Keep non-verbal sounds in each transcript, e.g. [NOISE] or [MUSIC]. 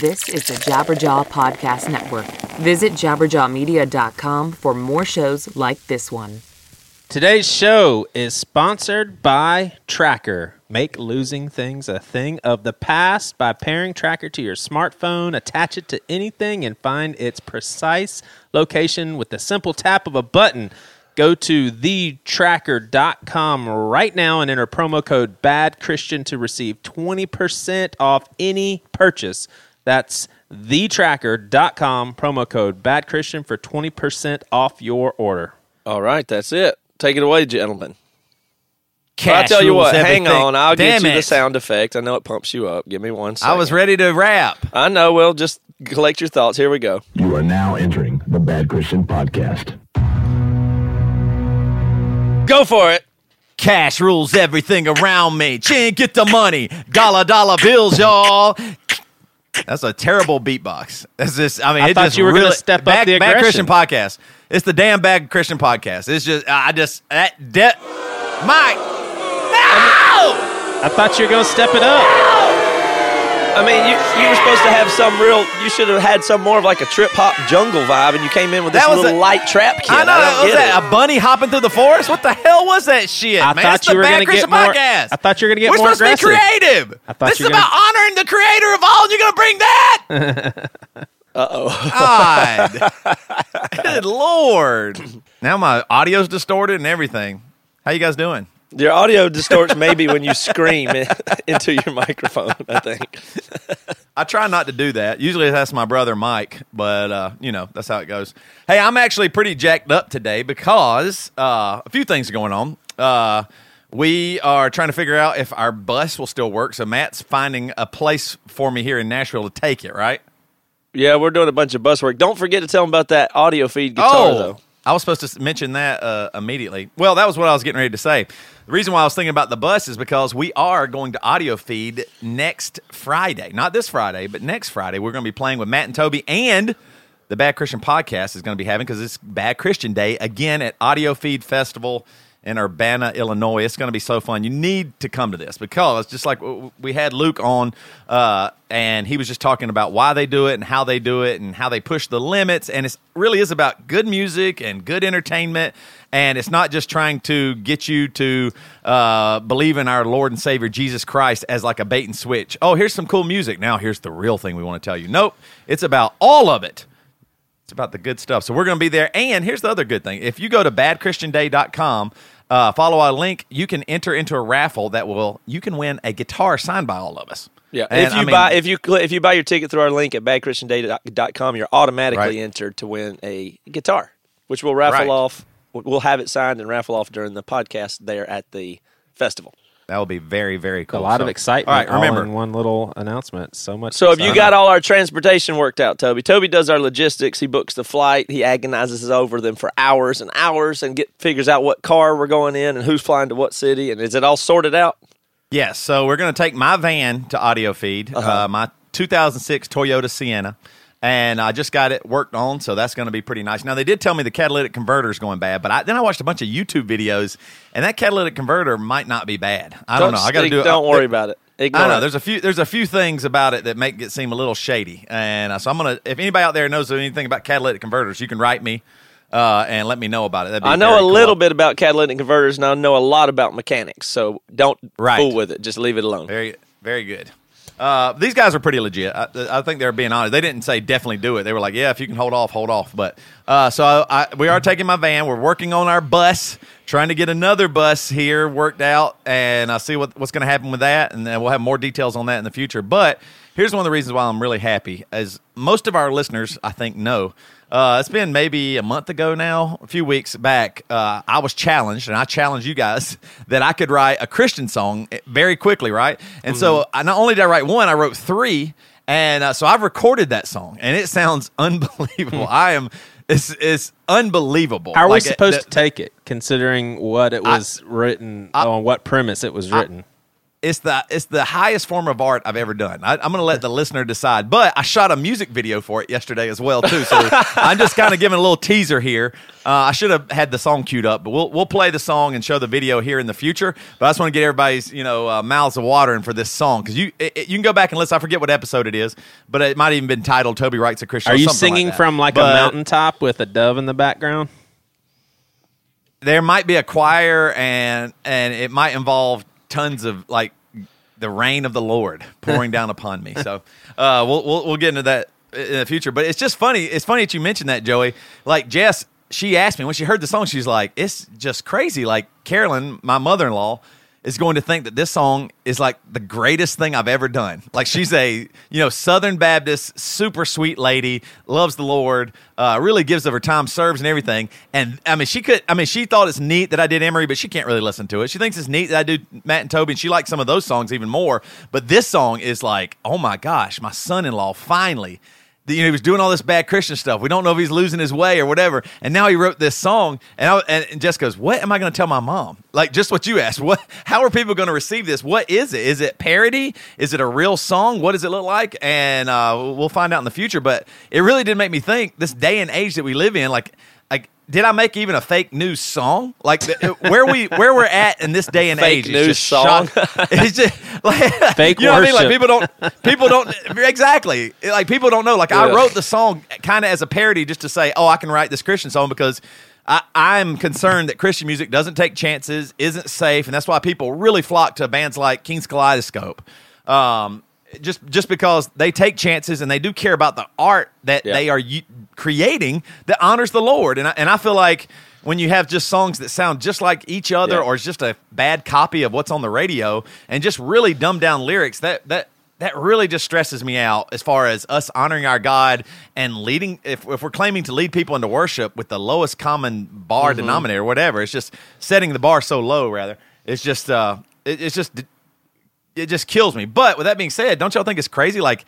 This is the Jabberjaw Podcast Network. Visit jabberjawmedia.com for more shows like this one. Today's show is sponsored by Tracker. Make losing things a thing of the past by pairing Tracker to your smartphone, attach it to anything, and find its precise location with the simple tap of a button. Go to thetracker.com right now and enter promo code Bad Christian to receive 20% off any purchase. That's thetracker.com, promo code Bad Christian for 20% off your order. All right, that's it. Take it away, gentlemen. Well, Cash I'll tell you rules what. Hang on, I'll Damn get you the sound effect. I know it pumps you up. Give me one second. I was ready to rap. I know. Well, just collect your thoughts. Here we go. You are now entering the Bad Christian Podcast. Go for it. Cash rules everything around me. Chin, get the money. Dollar, dollar bills, y'all. That's a terrible beatbox. That's just, I mean, I it thought just you were gonna really, step up bad, the Bad Christian podcast. It's the damn bad Christian podcast. It's just, I just, that, de- Mike. No! I thought you were going to step it up. I mean, you you were supposed to have some real. You should have had some more of like a trip hop jungle vibe, and you came in with this That was little a- light trap kit. I know. don't was get that it. a bunny hopping through the forest? What the hell was that shit? I man? thought It's you the were gonna get more- podcast. I thought you were gonna get We're more supposed to be creative. I thought this you is were about honoring the creator of all, and you're gonna bring that? [LAUGHS] Uh oh. God, [LAUGHS] good lord! Now my audio's distorted and everything. How you guys doing? Your audio distorts maybe when you scream [LAUGHS] into your microphone. I think. [LAUGHS] I try not to do that. Usually that's my brother Mike, but uh, you know that's how it goes. Hey, I'm actually pretty jacked up today because uh, a few things are going on. Uh, we are trying to figure out if our bus will still work. So Matt's finding a place for me here in Nashville to take it. Right? Yeah, we're doing a bunch of bus work. Don't forget to tell them about that audio feed guitar, though. I was supposed to mention that uh, immediately. Well, that was what I was getting ready to say. The reason why I was thinking about the bus is because we are going to audio feed next Friday. Not this Friday, but next Friday. We're going to be playing with Matt and Toby and the Bad Christian Podcast is going to be having because it's Bad Christian Day again at Audio Feed Festival in Urbana, Illinois. It's going to be so fun. You need to come to this because just like we had Luke on, uh, and he was just talking about why they do it and how they do it and how they push the limits. And it really is about good music and good entertainment. And it's not just trying to get you to uh, believe in our Lord and Savior Jesus Christ as like a bait and switch. Oh, here's some cool music. Now here's the real thing we want to tell you. Nope, it's about all of it. It's about the good stuff. So we're going to be there. And here's the other good thing. If you go to badchristianday.com, uh, follow our link, you can enter into a raffle that will, you can win a guitar signed by all of us. Yeah, And, if you I mean, buy if you if you buy your ticket through our link at badchristianday.com, you're automatically Right. entered to win a guitar, which we'll raffle Right. off. We'll have it signed and raffle off during the podcast there at the festival. That will be very, very cool. A lot So- of excitement. All right, all remember, in one little announcement. So much. So have you got all our transportation worked out, Toby? Toby does our logistics. He books the flight. He agonizes over them for hours and hours and get figures out what car we're going in and who's flying to what city. And is it all sorted out? Yes, so we're going to take my van to audio feed, Uh-huh. uh, my 2006 Toyota Sienna, and I just got it worked on, so that's going to be pretty nice. Now they did tell me the catalytic converter is going bad, but I, then I watched a bunch of YouTube videos, and that catalytic converter might not be bad. I don't, know. I got to do. it. Don't I- worry about it. Ignore I know it. there's a few there's a few things about it that make it seem a little shady, and uh, so I'm gonna. If anybody out there knows anything about catalytic converters, you can write me uh, and let me know about it. That'd be I know a cool. little bit about catalytic converters, and I know a lot about mechanics. So don't Right. fool with it. Just leave it alone. Very, very good. Uh, these guys are pretty legit. I, I think they're being honest. They didn't say definitely do it. They were like, yeah, if you can hold off, hold off. But uh, so I, we are taking my van. We're working on our bus, trying to get another bus here worked out, and I see what, what's going to happen with that, and then we'll have more details on that in the future. But here's one of the reasons why I'm really happy, as most of our listeners, I think, know. Uh, it's been maybe a month ago now, a few weeks back. Uh, I was challenged, and I challenged you guys [LAUGHS] that I could write a Christian song very quickly, right? And so I not only did I write one, I wrote three, and uh, so I've recorded that song, and it sounds [LAUGHS] unbelievable. I am. It's, it's unbelievable. How are we Like, uh, supposed the- to take it, considering what it was written on what premise it was written? It's the it's the highest form of art I've ever done. I, I'm going to let the listener decide. But I shot a music video for it yesterday as well too. So [LAUGHS] I'm just kind of giving a little teaser here. Uh, I should have had the song queued up, but we'll we'll play the song and show the video here in the future. But I just want to get everybody's you know uh, mouths of watering for this song because you it, it- you can go back and listen. I forget what episode it is, but it might have even been titled "Toby Writes a Christian." Are or you something singing that. from like But a mountaintop with a dove in the background? There might be a choir and and it might involve tons of like the rain of the Lord pouring down [LAUGHS] upon me. So uh, we'll, we'll we'll get into that in the future. But it's just funny. It's funny that you mentioned that, Joey. Like Jess, she asked me when she heard the song. She's like, "It's just crazy." Like Carolyn, my mother in law, is going to think that this song is like the greatest thing I've ever done. Like she's a you know Southern Baptist, super sweet lady, loves the Lord, uh, really gives of her time, serves and everything. And I mean, she could. I mean, she thought it's neat that I did Emery, but she can't really listen to it. She thinks it's neat that I do Matt and Toby, and she likes some of those songs even more. But this song is like, oh my gosh, my son-in-law finally you know, he was doing all this bad Christian stuff. We don't know if he's losing his way or whatever. And now he wrote this song, and I, and, Jess goes, "What am I going to tell my mom?" Like just what you asked. [LAUGHS] What? How are people going to receive this? What is it? Is it parody? Is it a real song? What does it look like? And uh, we'll find out in the future. But it really did make me think. This day and age that we live in, like. Did I make even a fake news song? Like the, where we where we're at in this day and Fake age? news just song? shock- [LAUGHS] it's just like [LAUGHS] Fake You know what I mean? Like people don't people don't exactly like people don't know. Like I wrote the song kind of as a parody just to say, oh, I can write this Christian song because I, I'm concerned that Christian music doesn't take chances, isn't safe, and that's why people really flock to bands like King's Kaleidoscope. Um, just just because they take chances and they do care about the art that Yeah. they are u- creating that honors the Lord, and I, and I feel like when you have just songs that sound just like each other Yeah. or it's just a bad copy of what's on the radio and just really dumbed down lyrics that that that really just stresses me out as far as us honoring our God and leading if, if we're claiming to lead people into worship with the lowest common bar denominator whatever it's just setting the bar so low rather it's just uh it, it's just it just kills me but with that being said don't y'all think it's crazy like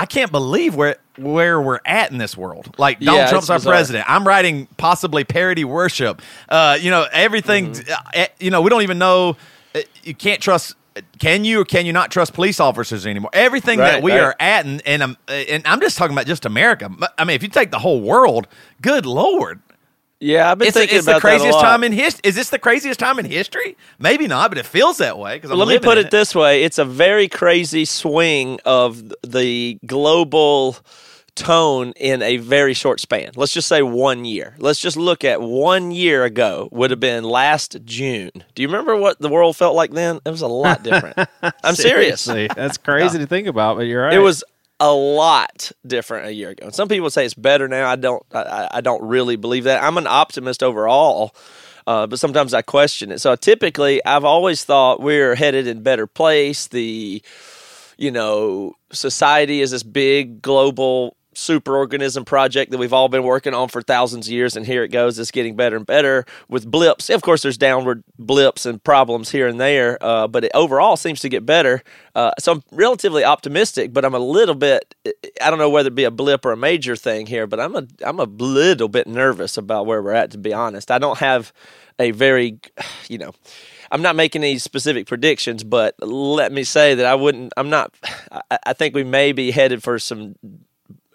I can't believe where where we're at in this world. Like Donald Yeah, Trump's our bizarre. president. I'm writing possibly parody worship. Uh, you know everything. Mm-hmm. uh, eh, you know we don't even know. uh, You can't trust. Can you or can you not trust police officers anymore? Everything that we right. are at, and and, uh, and I'm just talking about just America. I mean, if you take the whole world, good lord, Yeah, I've been it's, thinking it's about the craziest that a lot. time in history. Is this the craziest time in history? Maybe not, but it feels that way. Because Let me put it this way: it's a very crazy swing of the global tone in a very short span. Let's just say one year. Let's just look at one year ago would have been last June. Do you remember what the world felt like then? It was a lot different. [LAUGHS] I'm serious. Seriously, That's crazy to think about, but you're right. It was a lot different a year ago. And some people say it's better now. I don't. I, I- don't really believe that. I'm an optimist overall, uh, but sometimes I question it. So typically, I've always thought we're headed in better place. The you know society is this big global superorganism project that we've all been working on for thousands of years and here it goes it's getting better and better with blips of course there's downward blips and problems here and there uh, but it overall seems to get better uh, so i'm relatively optimistic but i'm a little bit i don't know whether it be a blip or a major thing here but i'm a i'm a little bit nervous about where we're at to be honest i don't have a very [SIGHS] you know I'm not making any specific predictions, but let me say that I wouldn't. I'm not. [SIGHS] I, I think we may be headed for some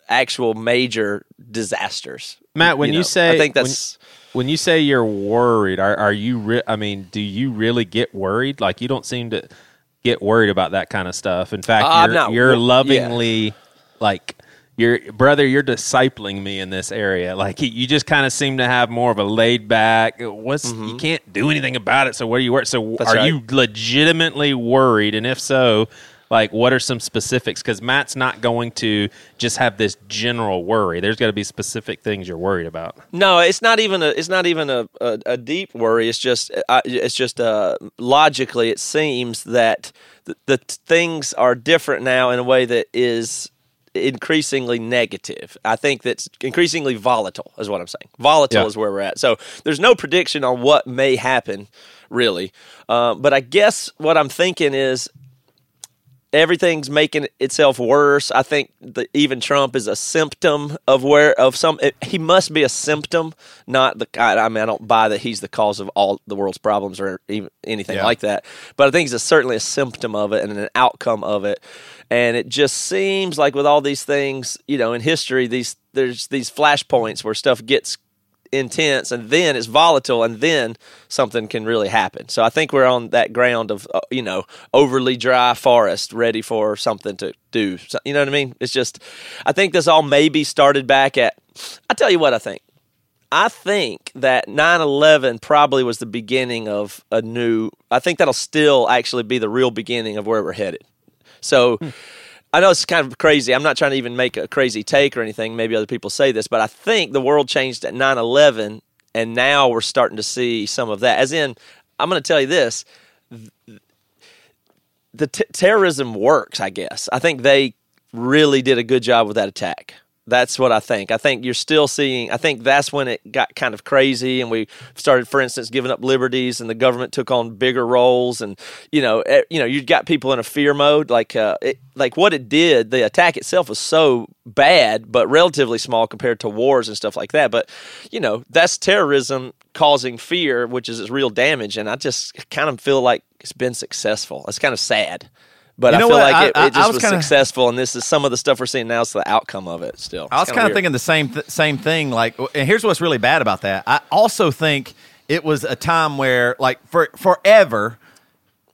actual major disasters. Matt, when you, know, say I think that's when, you say you're worried, are are you? Re- I mean, do you really get worried? Like you don't seem to get worried about that kind of stuff. In fact, Uh, you're, not you're wor- yeah. lovingly like. Your brother, you're discipling me in this area. Like you- you just kind of seem to have more of a laid back. What's you can't do anything about it. So what are you worried? So Mm-hmm. That's are right. you legitimately worried? And if so, like what are some specifics? Because Matt's not going to just have this general worry. There's got to be specific things you're worried about. no. It's not even a. It's not even a a, a deep worry. It's just. It's just. Uh, logically, it seems that the, the things are different now in a way that is increasingly negative. I think that's increasingly volatile is what I'm saying. Volatile Yeah. is where we're at. So there's no prediction on what may happen, really. Uh, but I guess what I'm thinking is everything's making itself worse. I think that even Trump is a symptom of where of some. It, he must be a symptom, not the. I, I mean, I don't buy that he's the cause of all the world's problems or even anything Yeah. like that. But I think he's a, certainly a symptom of it and an outcome of it. And it just seems like with all these things, you know, in history, these there's these flashpoints where stuff gets intense and then it's volatile and then something can really happen. So I think we're on that ground of uh, you know overly dry forest ready for something to do. So, you know what I mean? It's just I think this all maybe started back at I tell you what I think. I think that 9/11 probably was the beginning of a new I think that'll still actually be the real beginning of where we're headed. So I know it's kind of crazy. I'm not trying to even make a crazy take or anything. Maybe other people say this, but I think the world changed at 9 11, and now we're starting to see some of that. As in, I'm going to tell you this the t- terrorism works, I guess. I think they really did a good job with that attack. That's what I think. I think you're still seeing. I think that's when it got kind of crazy, and we started, for instance, giving up liberties, and the government took on bigger roles, and you know, eh, you know, you've got people in a fear mode. Like, uh, it, like what it did, the attack itself was so bad, but relatively small compared to wars and stuff like that. But you know, that's terrorism causing fear, which is its real damage, and I just kind of feel like it's been successful. It's kind of sad. But You I feel what? like it, I- I- it I just was was, kinda- successful, and this is some of the stuff we're seeing now. Is the outcome of it still. I was kind of thinking the same th- same thing. Like, and here's what's really bad about that. I also think it was a time where, like, for forever,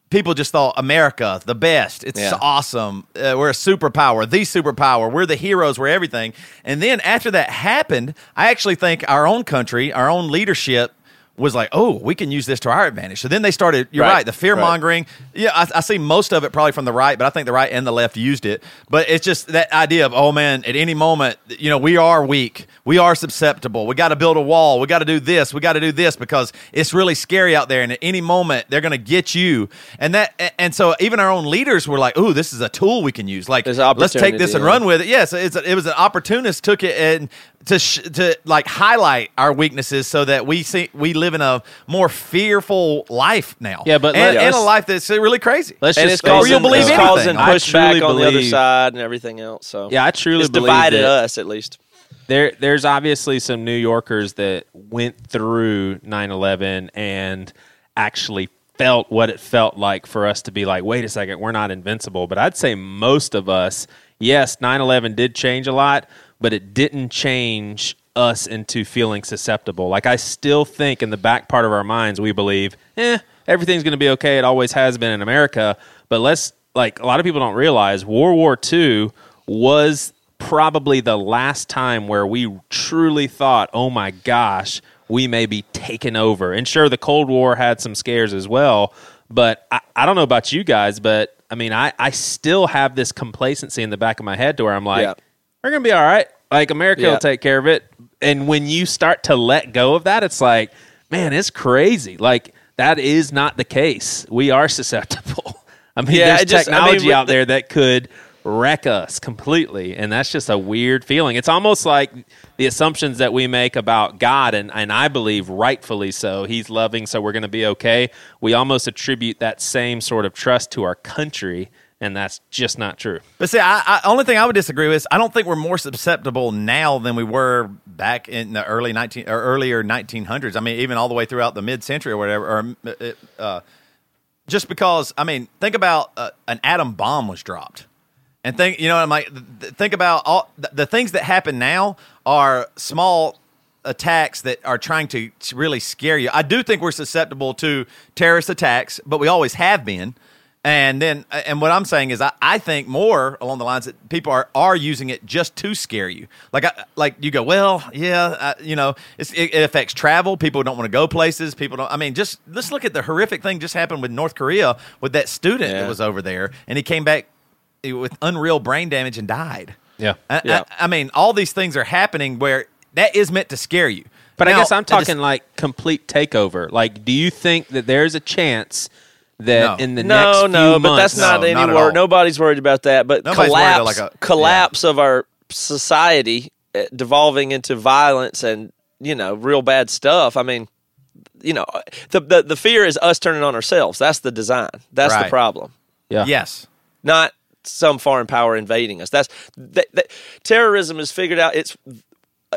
people just thought America the best. It's Yeah. awesome. Uh, we're a superpower, the superpower. We're the heroes. We're everything. And then after that happened, I actually think our own country, our own leadership. Was like, oh, we can use this to our advantage. So then they started. You're Right. right. the fear mongering. Yeah, I, I see most of it probably from the right, but I think the right and the left used it. But it's just that idea of, oh man, at any moment, you know, we are weak, we are susceptible. We got to build a wall. We got to do this. We got to do this because it's really scary out there, and at any moment they're going to get you. And that, and so even our own leaders were like, oh, this is a tool we can use. Like, let's take this and run with it. Yes, it's a, it was an opportunist took it and to sh- to like highlight our weaknesses so that we see we live in a more fearful life now. Yeah, but and, and a life that's really crazy. Let's and just it's face causing, it, you'll believe it's though. causing anything. I pushback truly on the other believe- side and everything else. So Yeah, I truly it's believe divided that- us at least. there there's obviously some New Yorkers that went through 9/11 and actually felt what it felt like for us to be like, wait a second, we're not invincible. But I'd say most of us, yes, 9/11 did change a lot, but it didn't change us into feeling susceptible. Like I still think in the back part of our minds we believe, eh, everything's going to be okay. It always has been in America. But let's like a lot of people don't realize World War II was probably the last time where we truly thought, oh my gosh, we may be taken over. And sure, the Cold War had some scares as well. But I, I don't know about you guys, but I mean, I, I still have this complacency in the back of my head to where I'm like, Yeah. we're going to be all right. Like, America Yeah. will take care of it. And when you start to let go of that, it's like, man, it's crazy. Like, that is not the case. We are susceptible. [LAUGHS] I mean, Yeah, there's just- I mean, technology out the- there that could wreck us completely and that's just a weird feeling it's almost like the assumptions that we make about god and, and i believe rightfully so he's loving so we're going to be okay we almost attribute that same sort of trust to our country and that's just not true But see, I, I only thing I would disagree with is I don't think we're more susceptible now than we were back in the early nineteen or earlier nineteen hundreds. I mean, even all the way throughout the mid century or whatever. Or uh, uh, just because, I mean, think about uh, an atom bomb was dropped, and think you know, I'm like, th- th- think about all the, the things that happen now are small attacks that are trying to really scare you. I do think we're susceptible to terrorist attacks, but we always have been. And then, uh, and what I'm saying is, I, I think more along the lines that people are, are using it just to scare you. Like, I, like you go, well, yeah, I, you know, it's, it, it affects travel. People don't want to go places. People don't. I mean, just let's look at the horrific thing just happened with North Korea with that student Yeah. that was over there, and he came back eh, with unreal brain damage and died. yeah I, Yeah. I, I mean, all these things are happening where that is meant to scare you. But I guess I'm just- talking like complete takeover. Like, do you think that there's a chance that No. in the no, next few no, but months, that's not No, any not at wor- all. Nobody's worried about that. But Nobody's collapse, like a- collapse of our society uh, devolving into violence and you know real bad stuff. I mean, you know, the the, the fear is us turning on ourselves. That's the design. That's the problem. yeah, Yes. Not some foreign power invading us. That's that, that, terrorism is figured out. It's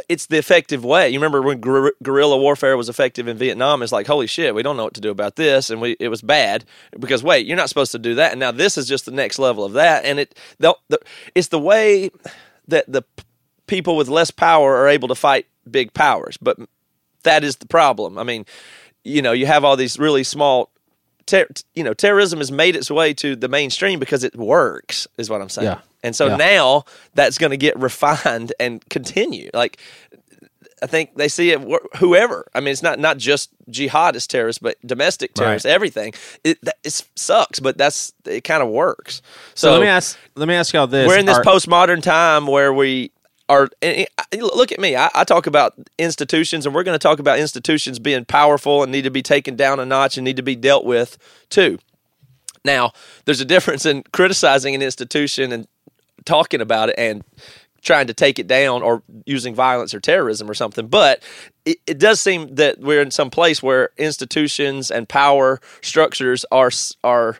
it's the effective way. You remember when guer- guerrilla warfare was effective in Vietnam? It's like holy shit, we don't know what to do about this, and we it was bad because wait, you're not supposed to do that, and now this is just the next level of that, and it the, the, it's the way that the p- people with less power are able to fight big powers, but that is the problem. I mean, you know, you have all these really small. Ter- you know, terrorism has made its way to the mainstream because it works, is what I'm saying. Yeah. And so Yeah. now that's going to get refined and continue. Like, I think they see it. wh- Whoever, I mean, it's not not just jihadist terrorists, but domestic terrorists. Everything. It that, it sucks, but that's it. Kind of works. So, So, let me ask. Let me ask y'all this: we're in this Are- postmodern time where we are. Look at me. I, I talk about institutions, and we're going to talk about institutions being powerful and need to be taken down a notch and need to be dealt with too. Now, there's a difference in criticizing an institution and talking about it and trying to take it down or using violence or terrorism or something. But it, it does seem that we're in some place where institutions and power structures are are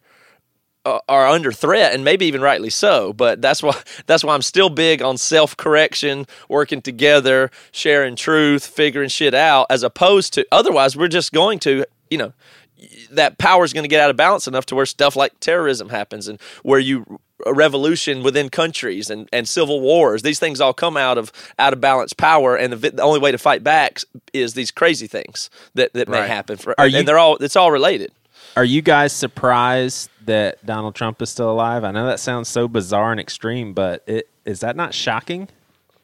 Uh, are under threat, and maybe even rightly so. But that's why [LAUGHS] that's why I'm still big on self correction, working together, sharing truth, figuring shit out, as opposed to otherwise we're just going to you know that power is going to get out of balance enough to where stuff like terrorism happens and where you a revolution within countries and, and civil wars these things all come out of out of balance power and the, the only way to fight back is these crazy things that, that may happen for, Are and you- they're all it's all related Are you guys surprised that Donald Trump is still alive? I know that sounds so bizarre and extreme, but it is that not shocking?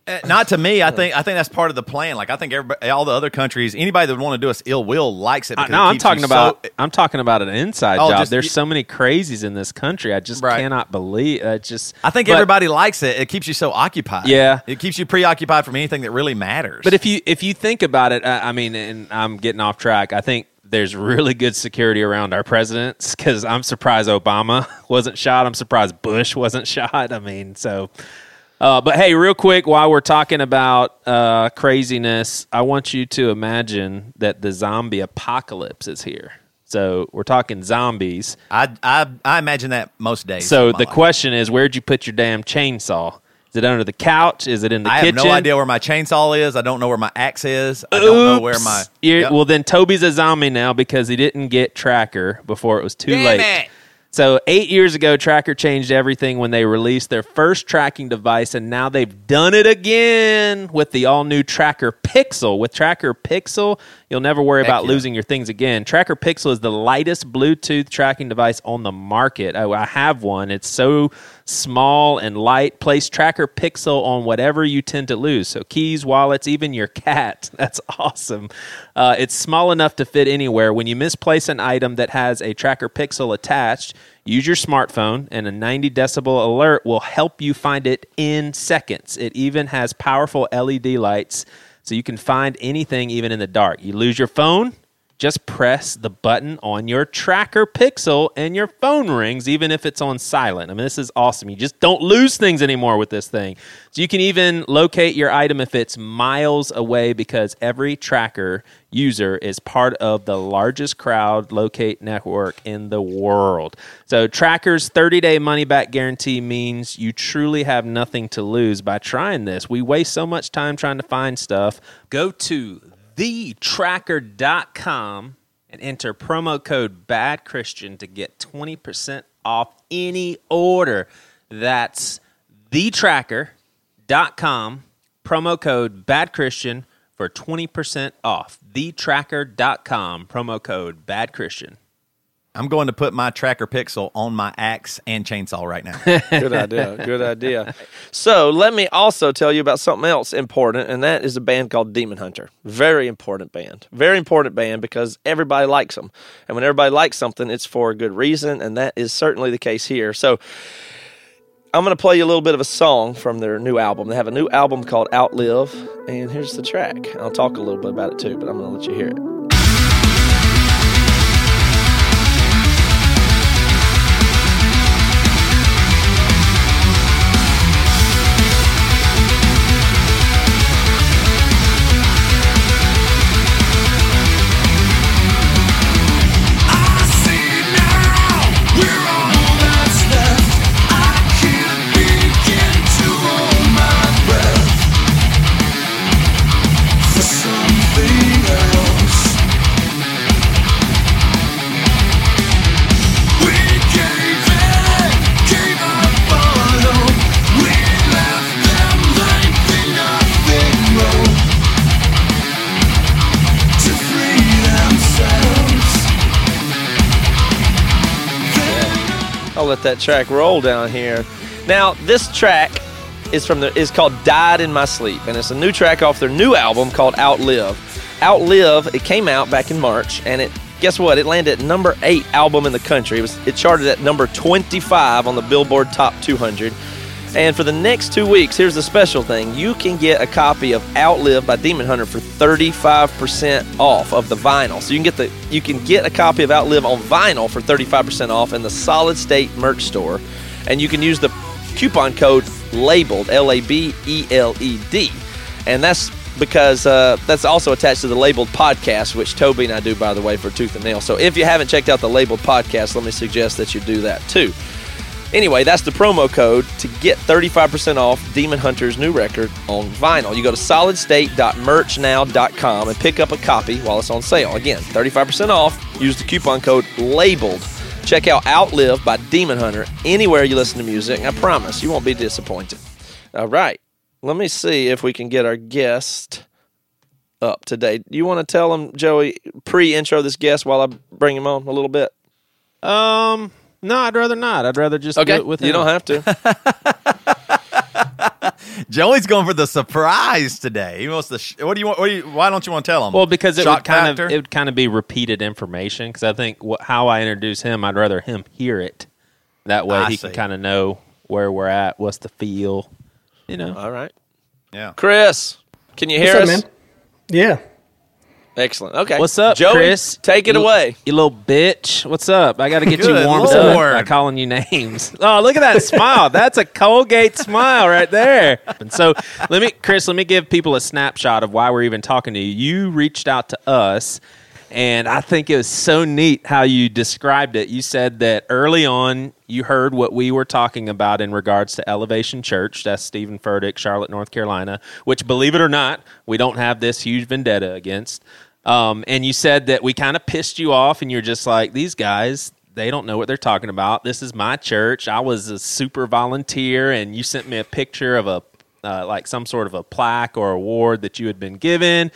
Uh, Not to me. I think I think that's part of the plan. Like I think everybody, all the other countries, anybody that would want to do us ill will likes it. Uh, no, it I'm talking so- about I'm talking about an inside Oh, job. just- There's y- so many crazies in this country. I just Right. cannot believe. Uh, just I think but- everybody likes it. It keeps you so occupied. Yeah. it keeps you preoccupied from anything that really matters. But if you if you think about it, I, I mean, and I'm getting off track. I think there's really good security around our presidents because I'm surprised Obama [LAUGHS] wasn't shot. I'm surprised Bush wasn't [LAUGHS] shot. I mean, so. Uh, but hey, real quick, while we're talking about uh, craziness, I want you to imagine that the zombie apocalypse is here. So we're talking zombies. I, I I imagine that most days. So the life. question is, where'd you put your damn chainsaw? Is it under the couch? Is it in the I kitchen? have no idea where my chainsaw is. I don't know where my axe is. I don't know where my. Yep. Well, then Toby's a zombie now because he didn't get Tracker before it was too Damn late. it. So eight years ago, Tracker changed everything when they released their first tracking device, and now they've done it again with the all-new Tracker Pixel. With Tracker Pixel, you'll never worry about yeah. losing your things again. Tracker Pixel is the lightest Bluetooth tracking device on the market. I, I have one. It's so small and light. Place Tracker Pixel on whatever you tend to lose. So keys, wallets, even your cat. [LAUGHS] That's awesome. Uh, it's small enough to fit anywhere. When you misplace an item that has a Tracker Pixel attached, use your smartphone, and a 90 decibel alert will help you find it in seconds. It even has powerful LED lights so you can find anything even in the dark. You lose your phone, just press the button on your tracker pixel and your phone rings even if it's on silent. I mean, this is awesome. You just don't lose things anymore with this thing. So you can even locate your item if it's miles away because every tracker user is part of the largest crowd locate network in the world. So Tracker's 30-day money back guarantee means you truly have nothing to lose by trying this. We waste so much time trying to find stuff. Go to thetracker.com and enter promo code bad christian to get 20% off any order. That's thetracker.com promo code bad christian for 20% off. thetracker.com promo code bad christian I'm going to put my tracker pixel on my axe and chainsaw right now. [LAUGHS] Good idea. Good idea. So let me also tell you about something else important, and that is a band called Demon Hunter. Very important band. Very important band because everybody likes them, and when everybody likes something, it's for a good reason, and that is certainly the case here. So. I'm going to play you a little bit of a song from their new album. They have a new album called Outlive, and here's the track. I'll talk a little bit about it too, but I'm going to let you hear it. Let that track roll down here. Now, this track is from the is called "Died in My Sleep," and it's a new track off their new album called "Outlive." "Outlive" it came out back in March, and it guess what? It landed at number eight album in the country. It was it charted at number 25 on the Billboard Top 200. And for the next two weeks, here's the special thing: you can get a copy of "Outlive" by Demon Hunter for 35% off of the vinyl. So you can get the you can get a copy of "Outlive" on vinyl for 35% off in the Solid State merch store, and you can use the coupon code labeled L A B E L E D, and that's because uh, that's also attached to the labeled podcast, which Toby and I do, by the way, for Tooth and Nail. So if you haven't checked out the labeled podcast, let me suggest that you do that too. Anyway, that's the promo code to get 35% off Demon Hunter's new record on vinyl. You go to solidstate.merchnow.com and pick up a copy while it's on sale. Again, 35% off. Use the coupon code LABELED. Check out Outlive by Demon Hunter anywhere you listen to music. I promise you won't be disappointed. All right. Let me see if we can get our guest up today. date. You want to tell him, Joey, pre intro this guest while I bring him on a little bit? Um, no, I'd rather not. I'd rather just Okay. do it with you him. don't have to. [LAUGHS] Joey's going for the surprise today. He wants to. Sh- what do you want? What do you, why don't you want to tell him? Well, because it Shock would kind factor? of it would kind of be repeated information. Because I think wh- how I introduce him, I'd rather him hear it. That way, I he see. can kind of know where we're at, what's the feel. You know, All right. yeah. Chris, can you hear What's us? up, man? Yeah. Excellent. Okay. what's up, Joey? Chris? Take it You- away. You little bitch. What's up? I got to get you Good warmed Lord. up by calling you names. [LAUGHS] Oh, look at that smile. That's a Colgate smile right there. And so, let me, Chris, let me give people a snapshot of why we're even talking to you. You reached out to us, and I think it was so neat how you described it. You said that early on, you heard what we were talking about in regards to Elevation Church. That's Stephen Furtick, Charlotte, North Carolina, which, believe it or not, we don't have this huge vendetta against. Um, and you said that we kind of pissed you off, and you're just like, these guys, they don't know what they're talking about. This is my church. I was a super volunteer, and you sent me a picture of a uh, like some sort of a plaque or award that you had been given.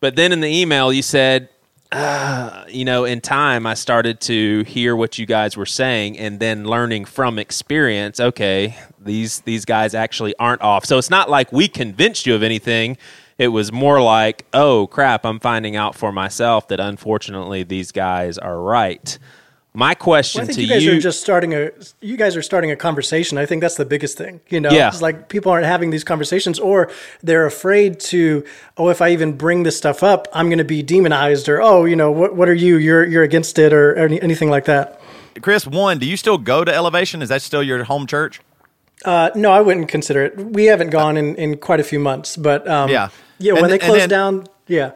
But then in the email, you said, uh, you know, in time, I started to hear what you guys were saying, and then learning from experience. Okay, these these guys actually aren't off. So it's not like we convinced you of anything. It was more like, oh crap, I'm finding out for myself that unfortunately these guys are right. My question Well, I think to you guys you, are just starting a you guys are starting a conversation. I think that's the biggest thing. You know, Yeah. it's like people aren't having these conversations or they're afraid to, oh, if I even bring this stuff up, I'm going to be demonized or oh, you know, what what are you? You're you're against it or any, anything like that. Chris, one, do you still go to Elevation? Is that still your home church? Uh, no, I wouldn't consider it. We haven't gone in, in quite a few months, but um, Yeah. Yeah. When And- they and close then- down, yeah.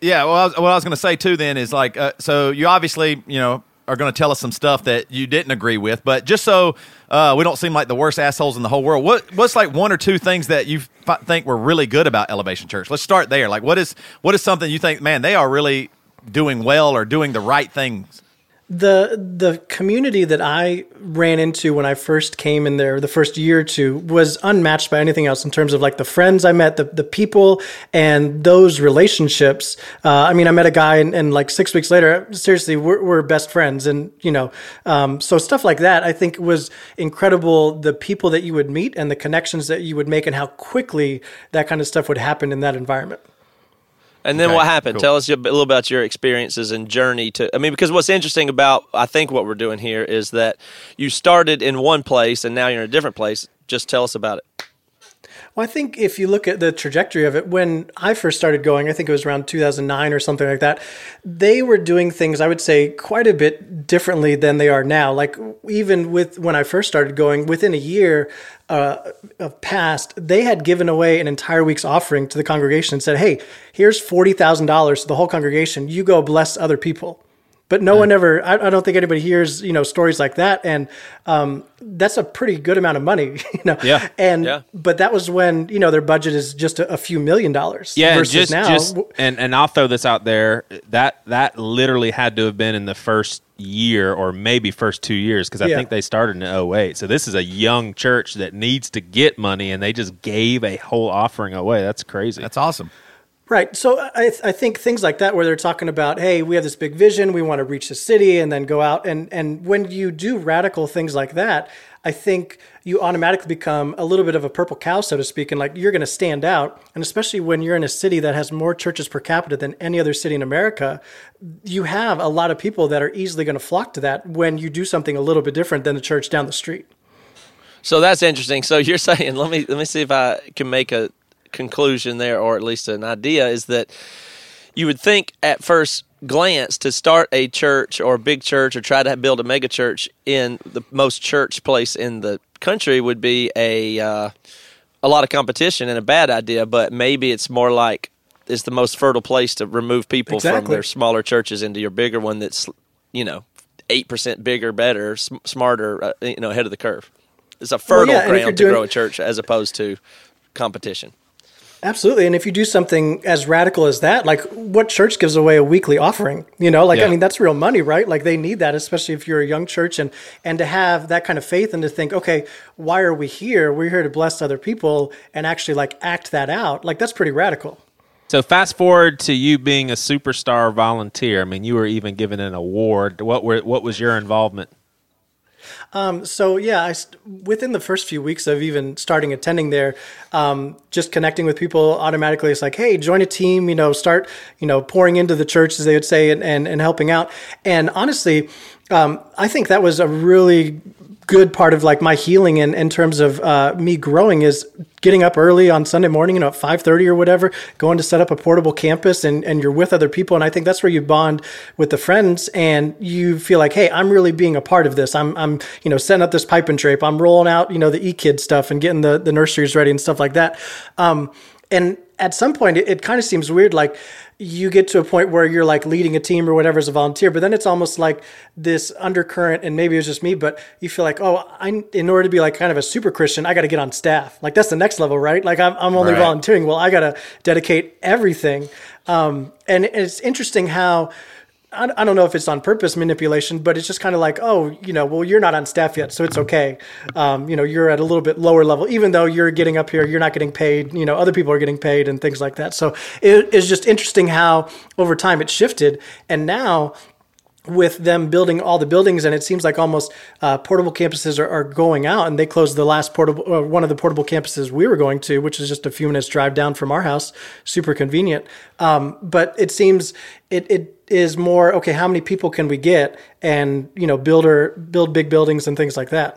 Yeah, well, I was, what I was going to say too then is like, uh, so you obviously, you know, are going to tell us some stuff that you didn't agree with, but just so uh, we don't seem like the worst assholes in the whole world, what what's like one or two things that you f- think were really good about Elevation Church? Let's start there. Like, what is what is something you think, man, they are really doing well or doing the right things? The the community that I ran into when I first came in there, the first year or two, was unmatched by anything else in terms of like the friends I met, the the people, and those relationships. Uh, I mean, I met a guy, and, and like six weeks later, seriously, we're, we're best friends, and you know, um, so stuff like that, I think was incredible. The people that you would meet and the connections that you would make, and how quickly that kind of stuff would happen in that environment. And then Okay, what happened? cool. Tell us a little about your experiences and journey to. I mean, because what's interesting about I think what we're doing here is that you started in one place and now you're in a different place. Just tell us about it. Well, I think if you look at the trajectory of it, when I first started going, I think it was around 2009 or something like that, they were doing things, I would say, quite a bit differently than they are now. Like, even with when I first started going, within a year uh, of past, they had given away an entire week's offering to the congregation and said, hey, here's $40,000 to the whole congregation. You go bless other people. But no one ever. I, I don't think anybody hears you know stories like that, and um, that's a pretty good amount of money, [LAUGHS] you know. Yeah. And Yeah. but that was when you know their budget is just a, a few million dollars. Yeah, and versus just now. just and and I'll throw this out there. That that literally had to have been in the first year or maybe first two years because I Yeah. think they started in 08. So this is a young church that needs to get money, and they just gave a whole offering away. That's crazy. That's awesome. Right. So I, I think things like that, where they're talking about, hey, we have this big vision, we want to reach the city, and then go out and and when you do radical things like that, I think you automatically become a little bit of a purple cow, so to speak, and like you're going to stand out. And especially when you're in a city that has more churches per capita than any other city in America, you have a lot of people that are easily going to flock to that when you do something a little bit different than the church down the street. So that's interesting. So you're [LAUGHS] saying, let me let me see if I can make a conclusion there, or at least an idea, is that you would think at first glance to start a church or a big church or try to build a mega church in the most church place in the country would be a uh, a lot of competition and a bad idea. But maybe it's more like it's the most fertile place to remove people Exactly. from their smaller churches into your bigger one that's you know eight percent bigger, better, sm- smarter, uh, you know, ahead of the curve. It's a fertile yeah, if you're ground to doing- grow a church as opposed to competition. Absolutely. And if you do something as radical as that, like what church gives away a weekly offering? You know, like Yeah. I mean that's real money, right? Like they need that, especially if you're a young church and and to have that kind of faith and to think, okay, why are we here? We're here to bless other people and actually like act that out. Like that's pretty radical. So fast forward to you being a superstar volunteer. I mean, you were even given an award. What were what was your involvement? So yeah, I, within the first few weeks of even starting attending there, um, just connecting with people automatically, it's like, hey, join a team. You know, start you know pouring into the church, as they would say, and and, and helping out. And honestly, um, I think that was a really good part of like my healing in, in terms of uh, me growing is getting up early on Sunday morning, you know, at five thirty or whatever, going to set up a portable campus, and and you're with other people, and I think that's where you bond with the friends, and you feel like, hey, I'm really being a part of this. I'm I'm you know setting up this pipe and drape. I'm rolling out you know the e kid stuff and getting the the nurseries ready and stuff like that. Um, and at some point, it, it kind of seems weird, like you get to a point where you're like leading a team or whatever as a volunteer, but then it's almost like this undercurrent, and maybe it was just me, but you feel like, oh, I in order to be like kind of a super Christian, I got to get on staff. Like that's the next level, right? Like I'm, I'm only Right. volunteering. Well, I got to dedicate everything. Um, and it's interesting how. I I don't know if it's on purpose manipulation, but it's just kind of like, oh, you know, well, you're not on staff yet, so it's okay. Um, you know, you're at a little bit lower level, even though you're getting up here, you're not getting paid. You know, other people are getting paid and things like that. So it is just interesting how over time it shifted, and now with them building all the buildings, and it seems like almost uh, portable campuses are, are going out, and they closed the last portable, uh, one of the portable campuses we were going to, which is just a few minutes drive down from our house, super convenient. Um, but it seems it, it is more okay. How many people can we get, and you know, build or build big buildings and things like that.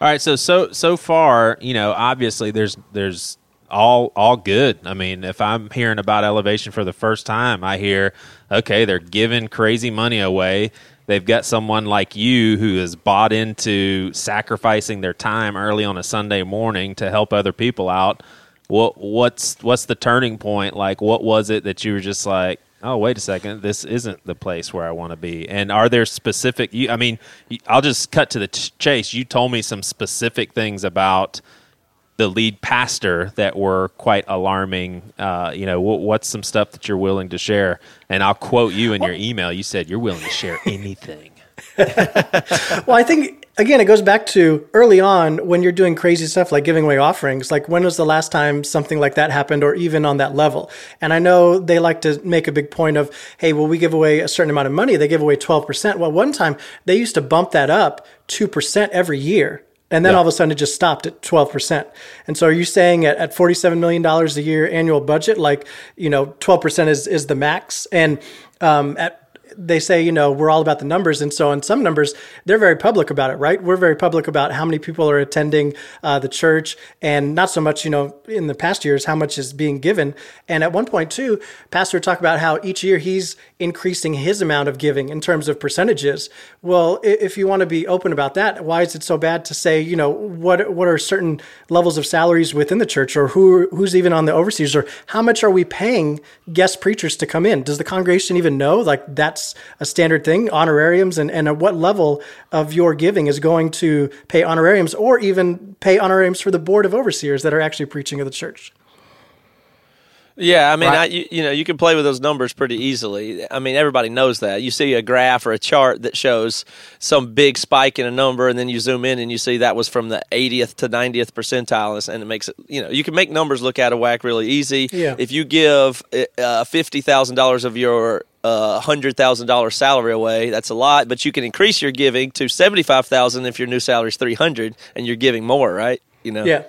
All right, so so so far, you know, obviously there's there's all all good. I mean, if I'm hearing about elevation for the first time, I hear, okay, they're giving crazy money away. They've got someone like you who is bought into sacrificing their time early on a Sunday morning to help other people out. What what's what's the turning point? Like, what was it that you were just like, oh, wait a second, this isn't the place where I want to be? And are there specific? You, I mean, I'll just cut to the ch- chase. You told me some specific things about the lead pastor that were quite alarming. Uh, you know, what, what's some stuff that you're willing to share? And I'll quote you in your email. You said you're willing to share anything. [LAUGHS] Well, I think again, it goes back to early on when you're doing crazy stuff like giving away offerings. Like, when was the last time something like that happened, or even on that level? And I know they like to make a big point of, hey, well, we give away a certain amount of money. They give away 12%. Well, one time they used to bump that up 2% every year. And then Yeah. all of a sudden it just stopped at 12%. And so are you saying at, at $47 million a year annual budget, like, you know, 12% is, is the max? And um, at they say, you know, we're all about the numbers. And so on some numbers, they're very public about it, right? We're very public about how many people are attending uh, the church and not so much, you know, in the past years, how much is being given. And at one point, too, Pastor talked about how each year he's increasing his amount of giving in terms of percentages. Well, if you want to be open about that, why is it so bad to say, you know, what what are certain levels of salaries within the church or who who's even on the overseers or how much are we paying guest preachers to come in? Does the congregation even know like that's a standard thing, honorariums and, and at what level of your giving is going to pay honorariums or even pay honorariums for the board of overseers that are actually preaching of the church? Yeah, I mean, Right. I, you, you know, you can play with those numbers pretty easily. I mean, everybody knows that. You see a graph or a chart that shows some big spike in a number, and then you zoom in and you see that was from the 80th to 90th percentile, and it makes it. You know, you can make numbers look out of whack really easy. Yeah. If you give uh, fifty thousand dollars of your uh, hundred thousand dollars salary away, that's a lot, but you can increase your giving to seventy five thousand if your new salary is three hundred, and you're giving more, right? You know, Yeah.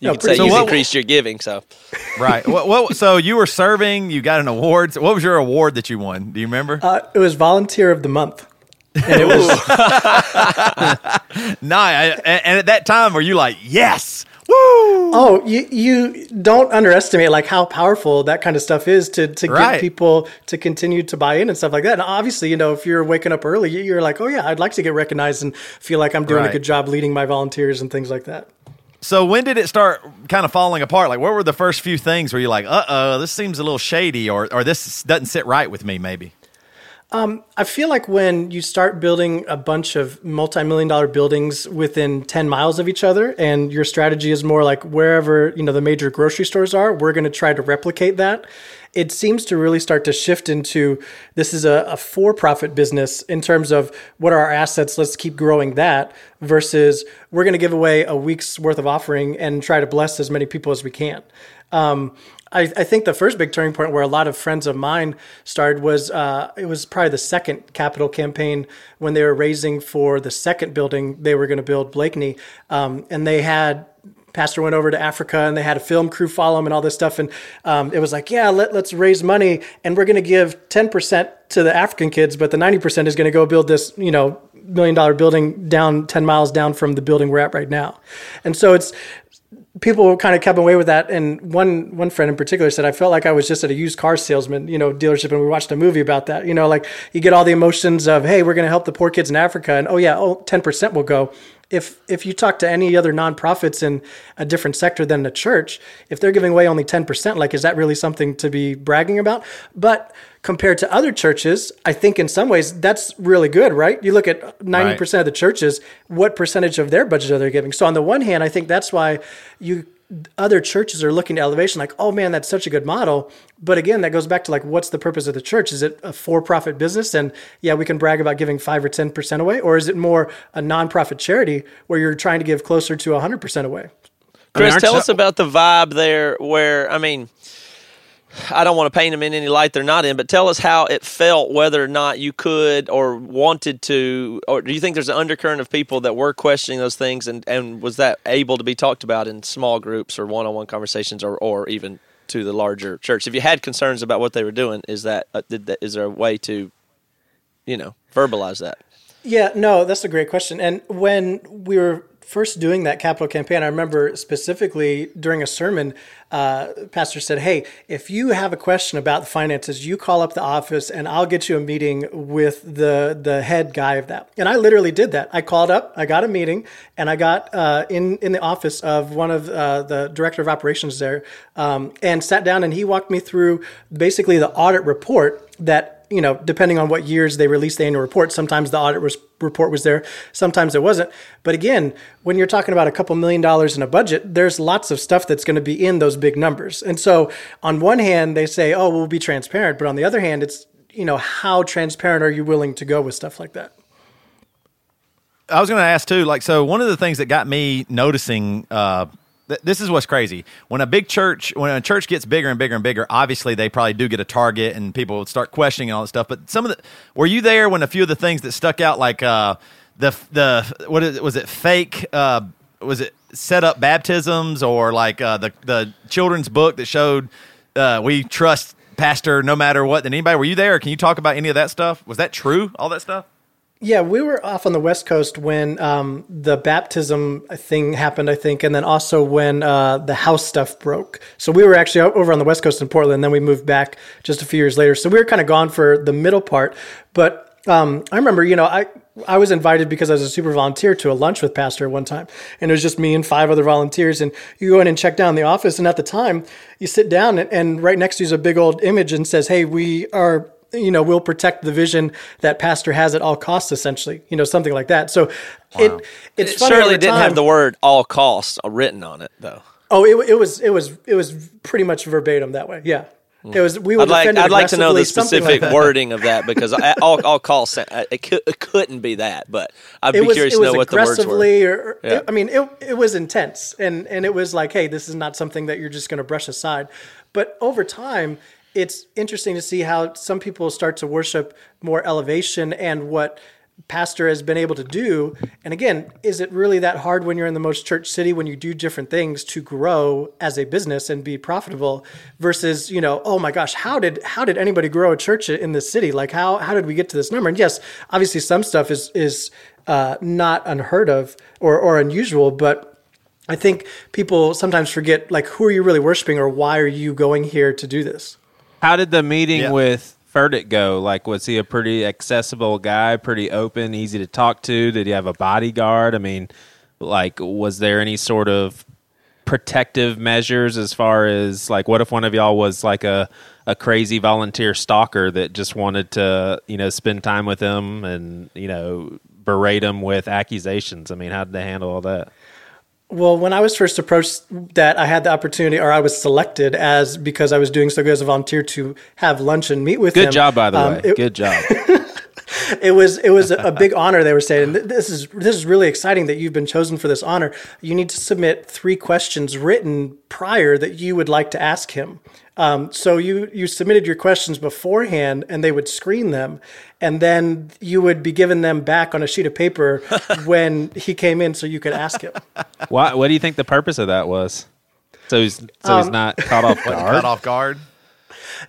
you No, can pretty say you've So what- increased your giving. So [LAUGHS] Right. what, what, so you were serving. You got an award. So what was your award that you won? Do you remember? Uh, it was volunteer of the month. And it was [LAUGHS] no. I, and, and at that time, were you like, yes, woo? Oh, you you don't underestimate like how powerful that kind of stuff is to to Right. get people to continue to buy in and stuff like that. And obviously, you know, if you're waking up early, you- you're like, oh yeah, I'd like to get recognized and feel like I'm doing Right. a good job leading my volunteers and things like that. So when did it start kind of falling apart? Like, what were the first few things where you're like, uh oh, this seems a little shady, or or this doesn't sit right with me? Maybe. I feel like when you start building a bunch of multi-million dollar buildings within 10 miles of each other and your strategy is more like wherever, you know, the major grocery stores are, we're going to try to replicate that. It seems to really start to shift into this is a, a for-profit business in terms of what are our assets, let's keep growing that versus we're going to give away a week's worth of offering and try to bless as many people as we can. Um, I, I think the first big turning point where a lot of friends of mine started was uh, it was probably the second capital campaign when they were raising for the second building they were going to build Blakeney, um, and they had pastor went over to Africa and they had a film crew follow him and all this stuff, and um, it was like yeah let, let's raise money and we're going to give ten percent to the African kids, but the ninety percent is going to go build this you know million dollar building down ten miles down from the building we're at right now, and so it's people kind of kept away with that. And one one friend in particular said, I felt like I was just at a used car salesman, you know, dealership, and we watched a movie about that. You know, like you get all the emotions of, hey, we're going to help the poor kids in Africa, and oh yeah, oh 10% will go. If if you talk to any other nonprofits in a different sector than the church, if they're giving away only 10%, like is that really something to be bragging about? But compared to other churches, I think in some ways that's really good, right? You look at 90% of the churches, what percentage of their budget are they giving? So on the one hand, I think that's why you other churches are looking to elevation like, oh man, that's such a good model. But again, that goes back to like, what's the purpose of the church? Is it a for-profit business? And yeah, we can brag about giving five or 10% away. Or is it more a nonprofit charity where you're trying to give closer to 100% away? Chris, aren't tell you- us about the vibe there. Where I mean, I don't want to paint them in any light they're not in, but tell us how it felt, whether or not you could or wanted to, or do you think there's an undercurrent of people that were questioning those things, and and was that able to be talked about in small groups or one-on-one conversations, or or even to the larger church? If you had concerns about what they were doing, is that, uh, did that is there a way to, you know, verbalize that? Yeah, no, that's a great question. And when we were first doing that capital campaign, I remember specifically during a sermon, uh, pastor said, "Hey, if you have a question about the finances, you call up the office, and I'll get you a meeting with the the head guy of that." And I literally did that. I called up, I got a meeting, and I got uh, in in the office of one of uh, the director of operations there, um, and sat down, and he walked me through basically the audit report that you know, depending on what years they released the annual report, sometimes the audit report was there, sometimes it wasn't. But again, when you're talking about a couple million dollars in a budget, there's lots of stuff that's going to be in those big numbers. And so, on one hand, they say, "Oh, we'll be transparent," but on the other hand, it's you know, how transparent are you willing to go with stuff like that? I was going to ask too. Like, so one of the things that got me noticing. Uh, th- this is what's crazy. When a big church, when a church gets bigger and bigger and bigger, obviously they probably do get a target, and people would start questioning all that stuff. But some of the, were you there when a few of the things that stuck out, like uh, the the what is, was it fake? Uh, was it set up baptisms or like uh, the the children's book that showed uh, we trust pastor no matter what than anybody? Were you there? Can you talk about any of that stuff? Was that true? All that stuff? Yeah, we were off on the West Coast when um, the baptism thing happened, I think, and then also when uh, the house stuff broke. So we were actually over on the West Coast in Portland, and then we moved back just a few years later. So we were kind of gone for the middle part. But um, I remember, you know, I I was invited because I was a super volunteer to a lunch with Pastor one time, and it was just me and five other volunteers. And you go in and check down the office, and at the time, you sit down, and, and right next to you is a big old image and says, "Hey, we are." You know, we'll protect the vision that pastor has at all costs, essentially, you know, something like that. So it it's It certainly didn't time- have the word "all costs" uh, written on it, though. Oh, it, it was it was it was pretty much verbatim that way. Yeah, hmm. it was. We were I'd like I'd like to know the something like specific wording of that because I, I'll I'll call it, cou- it couldn't be that, but I'd be was curious to know what the words were. or, Yeah. I mean, it it was intense, and and it was like, hey, this is not something that you're just going to brush aside. But over time, it's interesting to see how some people start to worship more elevation and what pastor has been able to do. And again is it really that hard when you're in the most church city when you do different things to grow as a business and be profitable versus you know oh my gosh how did how did anybody grow a church in this city? Like how how did we get to this number? And yes obviously some stuff is is uh, not unheard of or or unusual but i think people sometimes forget like who are you really worshiping or why are you going here to do this How did the meeting Yeah. with Furtick go? Like, was he a pretty accessible guy, pretty open, easy to talk to? Did he have a bodyguard? I mean, like, was there any sort of protective measures as far as like, what if one of y'all was like a a crazy volunteer stalker that just wanted to, you know, spend time with him and you know berate him with accusations? I mean, how did they handle all that? Well, when I was first approached, that I had the opportunity, or I was selected as because I was doing so good as a volunteer to have lunch and meet with him. Good job, by the um, way. it- Good job. [LAUGHS] it was it was a big honor. They were saying this is this is really exciting that you've been chosen for this honor. You need to submit three questions written prior that you would like to ask him. Um, so you you submitted your questions beforehand, and they would screen them, and then you would be given them back on a sheet of paper [LAUGHS] when he came in, so you could ask him. [LAUGHS] Why, what do you think the purpose of that was? So he's so Um, he's not caught off [LAUGHS] guard. Cut off guard.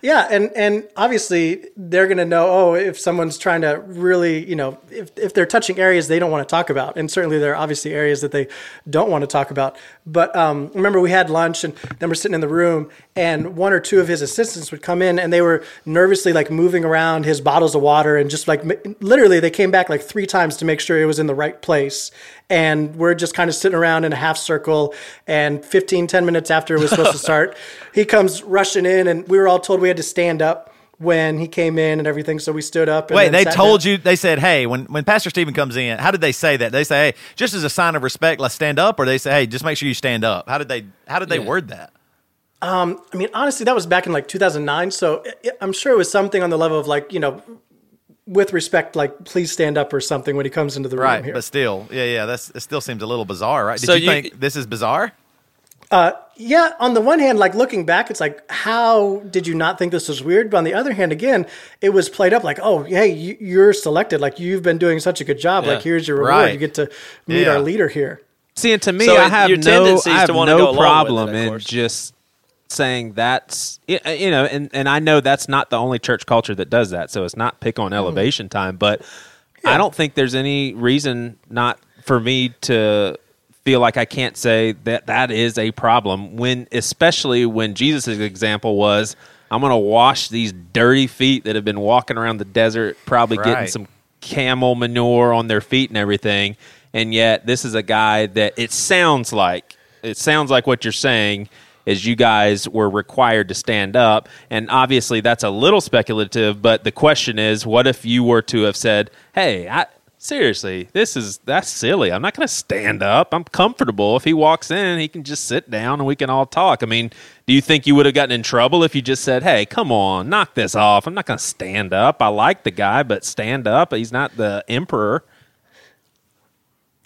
Yeah, and and obviously they're going to know. Oh, if someone's trying to really, you know, if if they're touching areas they don't want to talk about, and certainly there are obviously areas that they don't want to talk about. But um, remember, we had lunch, and then we're sitting in the room, and one or two of his assistants would come in, and they were nervously like moving around his bottles of water, and just like m- literally they came back like three times to make sure it was in the right place. And we're just kind of sitting around in a half circle. And 15, 10 minutes after it was supposed to start, [LAUGHS] he comes rushing in, and we were all told we had to stand up when he came in and everything. So we stood up. And Wait, they told down. you, they said, hey, when, when Pastor Steven comes in, how did they say that? They say, hey, just as a sign of respect, let's stand up, or they say, hey, just make sure you stand up. How did they, how did they word that? Um, I mean, honestly, that was back in like 2009. So it, it- I'm sure it was something on the level of like, you know, with respect, like, please stand up or something when he comes into the room Right, here. but still, yeah, yeah, that's it. Still seems a little bizarre, right? Did So you, you- think this is bizarre? Yeah, on the one hand, like looking back, it's like, how did you not think this was weird? But on the other hand, again, it was played up like, oh, hey, you, you're selected. Like you've been doing such a good job. Yeah. Like here's your reward. Right. You get to meet Yeah. our leader here. See, and to me, So I have your no, tendency I have to wanna no problem it, in just saying that's uh, you know, and and I know that's not the only church culture that does that. So it's not pick on elevation time, but I don't think there's any reason not for me to feel like I can't say that that is a problem when, especially when Jesus' example was. I'm going to wash these dirty feet that have been walking around the desert, probably getting some camel manure on their feet and everything. And yet, this is a guy that it sounds like it sounds like what you're saying is you guys were required to stand up. And obviously, that's a little speculative. But the question is, what if you were to have said, "Hey, I." Seriously, this is that's silly. I'm not going to stand up. I'm comfortable. If he walks in, he can just sit down and we can all talk. I mean, do you think you would have gotten in trouble if you just said, "Hey, come on, knock this off. I'm not going to stand up. I like the guy, but stand up. He's not the emperor."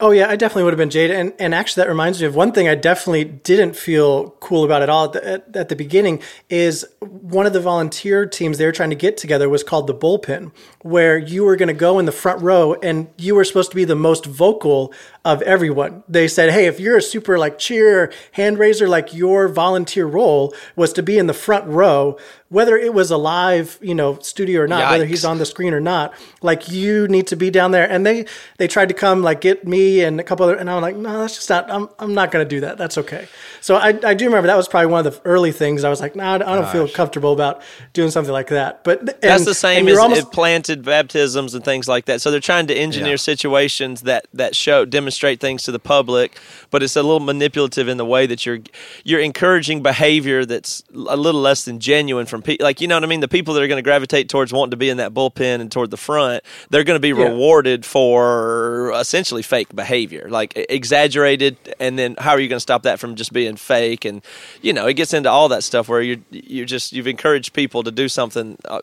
Oh yeah, I definitely would have been jaded, and and actually that reminds me of one thing I definitely didn't feel cool about at all at the, at, at the beginning is one of the volunteer teams they were trying to get together was called the bullpen, where you were going to go in the front row and you were supposed to be the most vocal of everyone. They said, hey, if you're a super like cheer hand raiser, like your volunteer role was to be in the front row, whether it was a live you know studio or not, whether he's on the screen or not, like you need to be down there. And they they tried to come like get me and a couple other, and I'm like, no, that's just not. I'm I'm not going to do that. That's okay. So I I do remember that was probably one of the early things I was like, no, nah, I don't feel comfortable about doing something like that. But and, That's the same as you're almost, planted baptisms and things like that. So they're trying to engineer Yeah. situations that that show demonstrate things to the public, but it's a little manipulative in the way that you're you're encouraging behavior that's a little less than genuine from people. Like you know what I mean? The people that are going to gravitate towards wanting to be in that bullpen and toward the front, they're going to be Yeah. rewarded for essentially fake fake behavior, like exaggerated, and then how are you going to stop that from just being fake? And you know, it gets into all that stuff where you you just you've encouraged people to do something uh,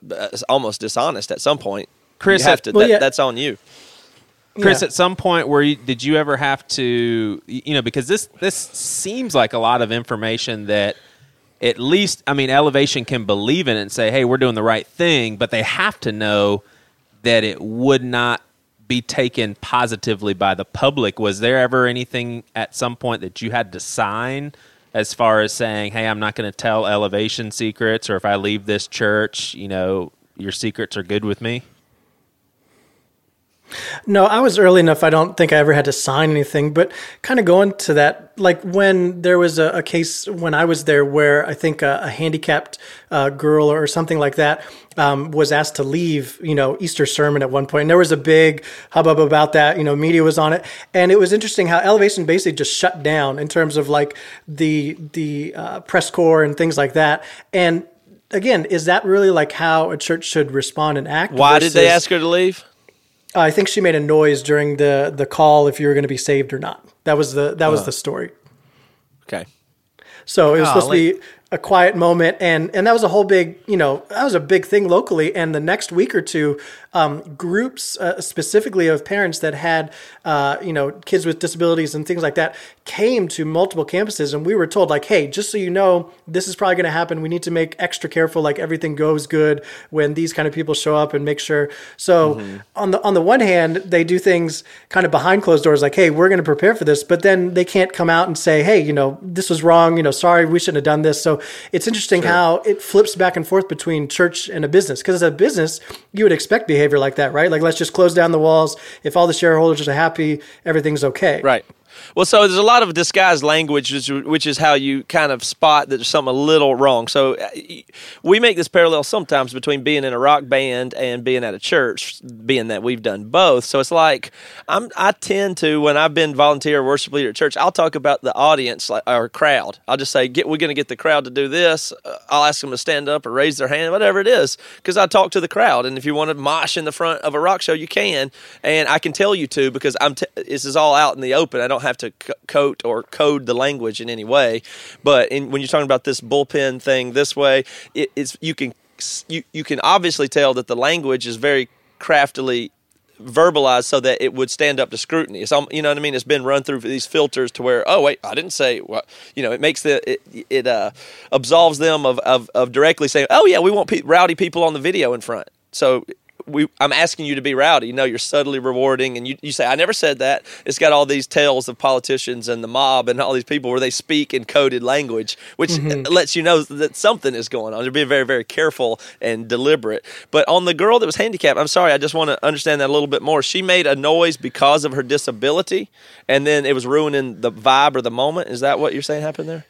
almost dishonest at some point. Chris, you have to. well, that, yeah. That's on you. Chris, Yeah. at some point, where you, did you ever have to, you know, because this this seems like a lot of information that at least, I mean, Elevation can believe in it and say, "Hey, we're doing the right thing," but they have to know that it would not be taken positively by the public. Was there ever anything at some point that you had to sign? As far as saying, "Hey, I'm not going to tell Elevation secrets," or if I leave this church, you know, your secrets are good with me. No, I was early enough. I don't think I ever had to sign anything, but kind of going to that, like when there was a, a case when I was there where I think a, a handicapped uh, girl or something like that um, was asked to leave, you know, Easter sermon at one point, and there was a big hubbub about that. You know, media was on it, and it was interesting how Elevation basically just shut down in terms of like the the uh, press corps and things like that, and. Again, is that really like how a church should respond and act? Why did they ask her to leave? I think she made a noise during the the call if you were going to be saved or not. That was the that was the story. Okay. So it was supposed to be a quiet moment, and and that was a whole big you know that was a big thing locally. And the next week or two, um, groups uh, specifically of parents that had uh, you know kids with disabilities and things like that came to multiple campuses, and we were told like, hey, just so you know, this is probably going to happen. We need to make extra careful, like everything goes good when these kind of people show up, and make sure. So on the on the one hand, they do things kind of behind closed doors, like, hey, we're going to prepare for this, but then they can't come out and say, hey, you know, this was wrong. You know, sorry, we shouldn't have done this. So it's interesting how it flips back and forth between church and a business. Because as a business, you would expect behavior like that, right? Like, let's just close down the walls. If all the shareholders are happy, everything's okay. Right. Well, so there's a lot of disguised language, which, is how you kind of spot that there's something a little wrong. So uh, we make this parallel sometimes between being in a rock band and being at a church, being that we've done both. So it's like I'm, I tend to when I've been volunteer worship leader at church, I'll talk about the audience or crowd. I'll just say, "Get, we're going to get the crowd to do this." Uh, I'll ask them to stand up or raise their hand, whatever it is, because I talk to the crowd. And if you want to mosh in the front of a rock show, you can, and I can tell you to because I'm. T- this is all out in the open. I don't have to coat or code the language in any way. But in, when you're talking about this bullpen thing this way, it, it's you can you you can obviously tell that the language is very craftily verbalized so that it would stand up to scrutiny. It's, you know what I mean? It's been run through these filters to where, oh wait, I didn't say what. You know, it makes the it, it uh, absolves them of, of of directly saying, oh yeah, we want pe- rowdy people on the video in front. So. We, I'm asking you to be rowdy. You know, you're subtly rewarding, and you, you say, I never said that. It's got all these tales of politicians and the mob and all these people where they speak in coded language, which uh, mm-hmm. lets you know that something is going on. They're being very, very careful and deliberate. But on the girl that was handicapped, I'm sorry, I just want to understand that a little bit more. She made a noise because of her disability, and then it was ruining the vibe or the moment. Is that what you're saying happened there?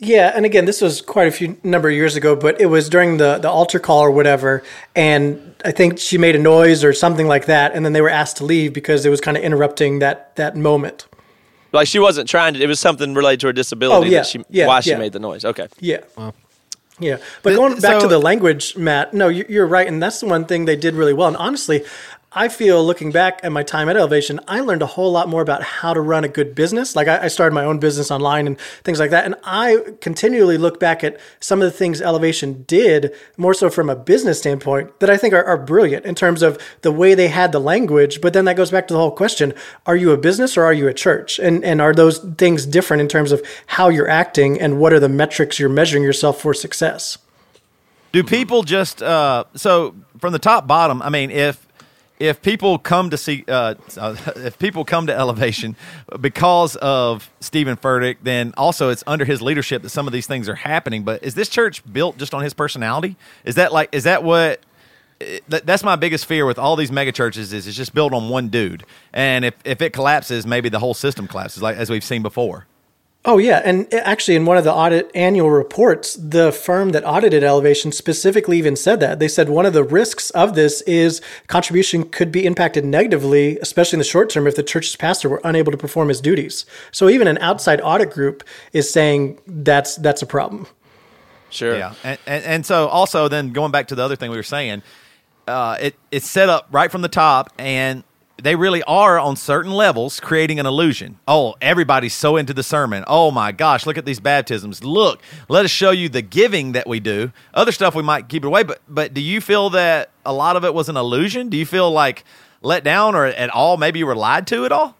Yeah, and again, this was quite a few number of years ago, but it was during the the altar call or whatever, and I think she made a noise or something like that, and then they were asked to leave because it was kind of interrupting that that moment. Like she wasn't trying to. It was something related to her disability. Oh, yeah, that she, yeah, why she made the noise. Okay. Yeah. Yeah, but going back so- to the language, Matt. No, you're right, and that's the one thing they did really well. And honestly, I feel looking back at my time at Elevation, I learned a whole lot more about how to run a good business. Like I, I started my own business online and things like that, and I continually look back at some of the things Elevation did, more so from a business standpoint, that I think are, are brilliant in terms of the way they had the language. But then that goes back to the whole question: Are you a business or are you a church? And and are those things different in terms of how you're acting and what are the metrics you're measuring yourself for success? Do people just uh, so from the top bottom? I mean, if if people come to see uh, uh, [LAUGHS] if people come to Elevation because of Steven Furtick, then also it's under his leadership that some of these things are happening. But is this church built just on his personality? Is that like is that what? That's my biggest fear with all these mega churches is it's just built on one dude, and if, if it collapses, maybe the whole system collapses, like as we've seen before. Oh yeah, and actually, in one of the audit annual reports, the firm that audited Elevation specifically even said that they said one of the risks of this is contribution could be impacted negatively, especially in the short term, if the church's pastor were unable to perform his duties. So even an outside audit group is saying that's that's a problem. Sure. Yeah, and, and and so also then going back to the other thing we were saying, uh, it it's set up right from the top, and they really are on certain levels creating an illusion. Oh, everybody's so into the sermon. Oh my gosh, look at these baptisms. Look, let us show you the giving that we do. Other stuff we might keep it away, but but do you feel that a lot of it was an illusion? Do you feel like let down or at all maybe you were lied to at all?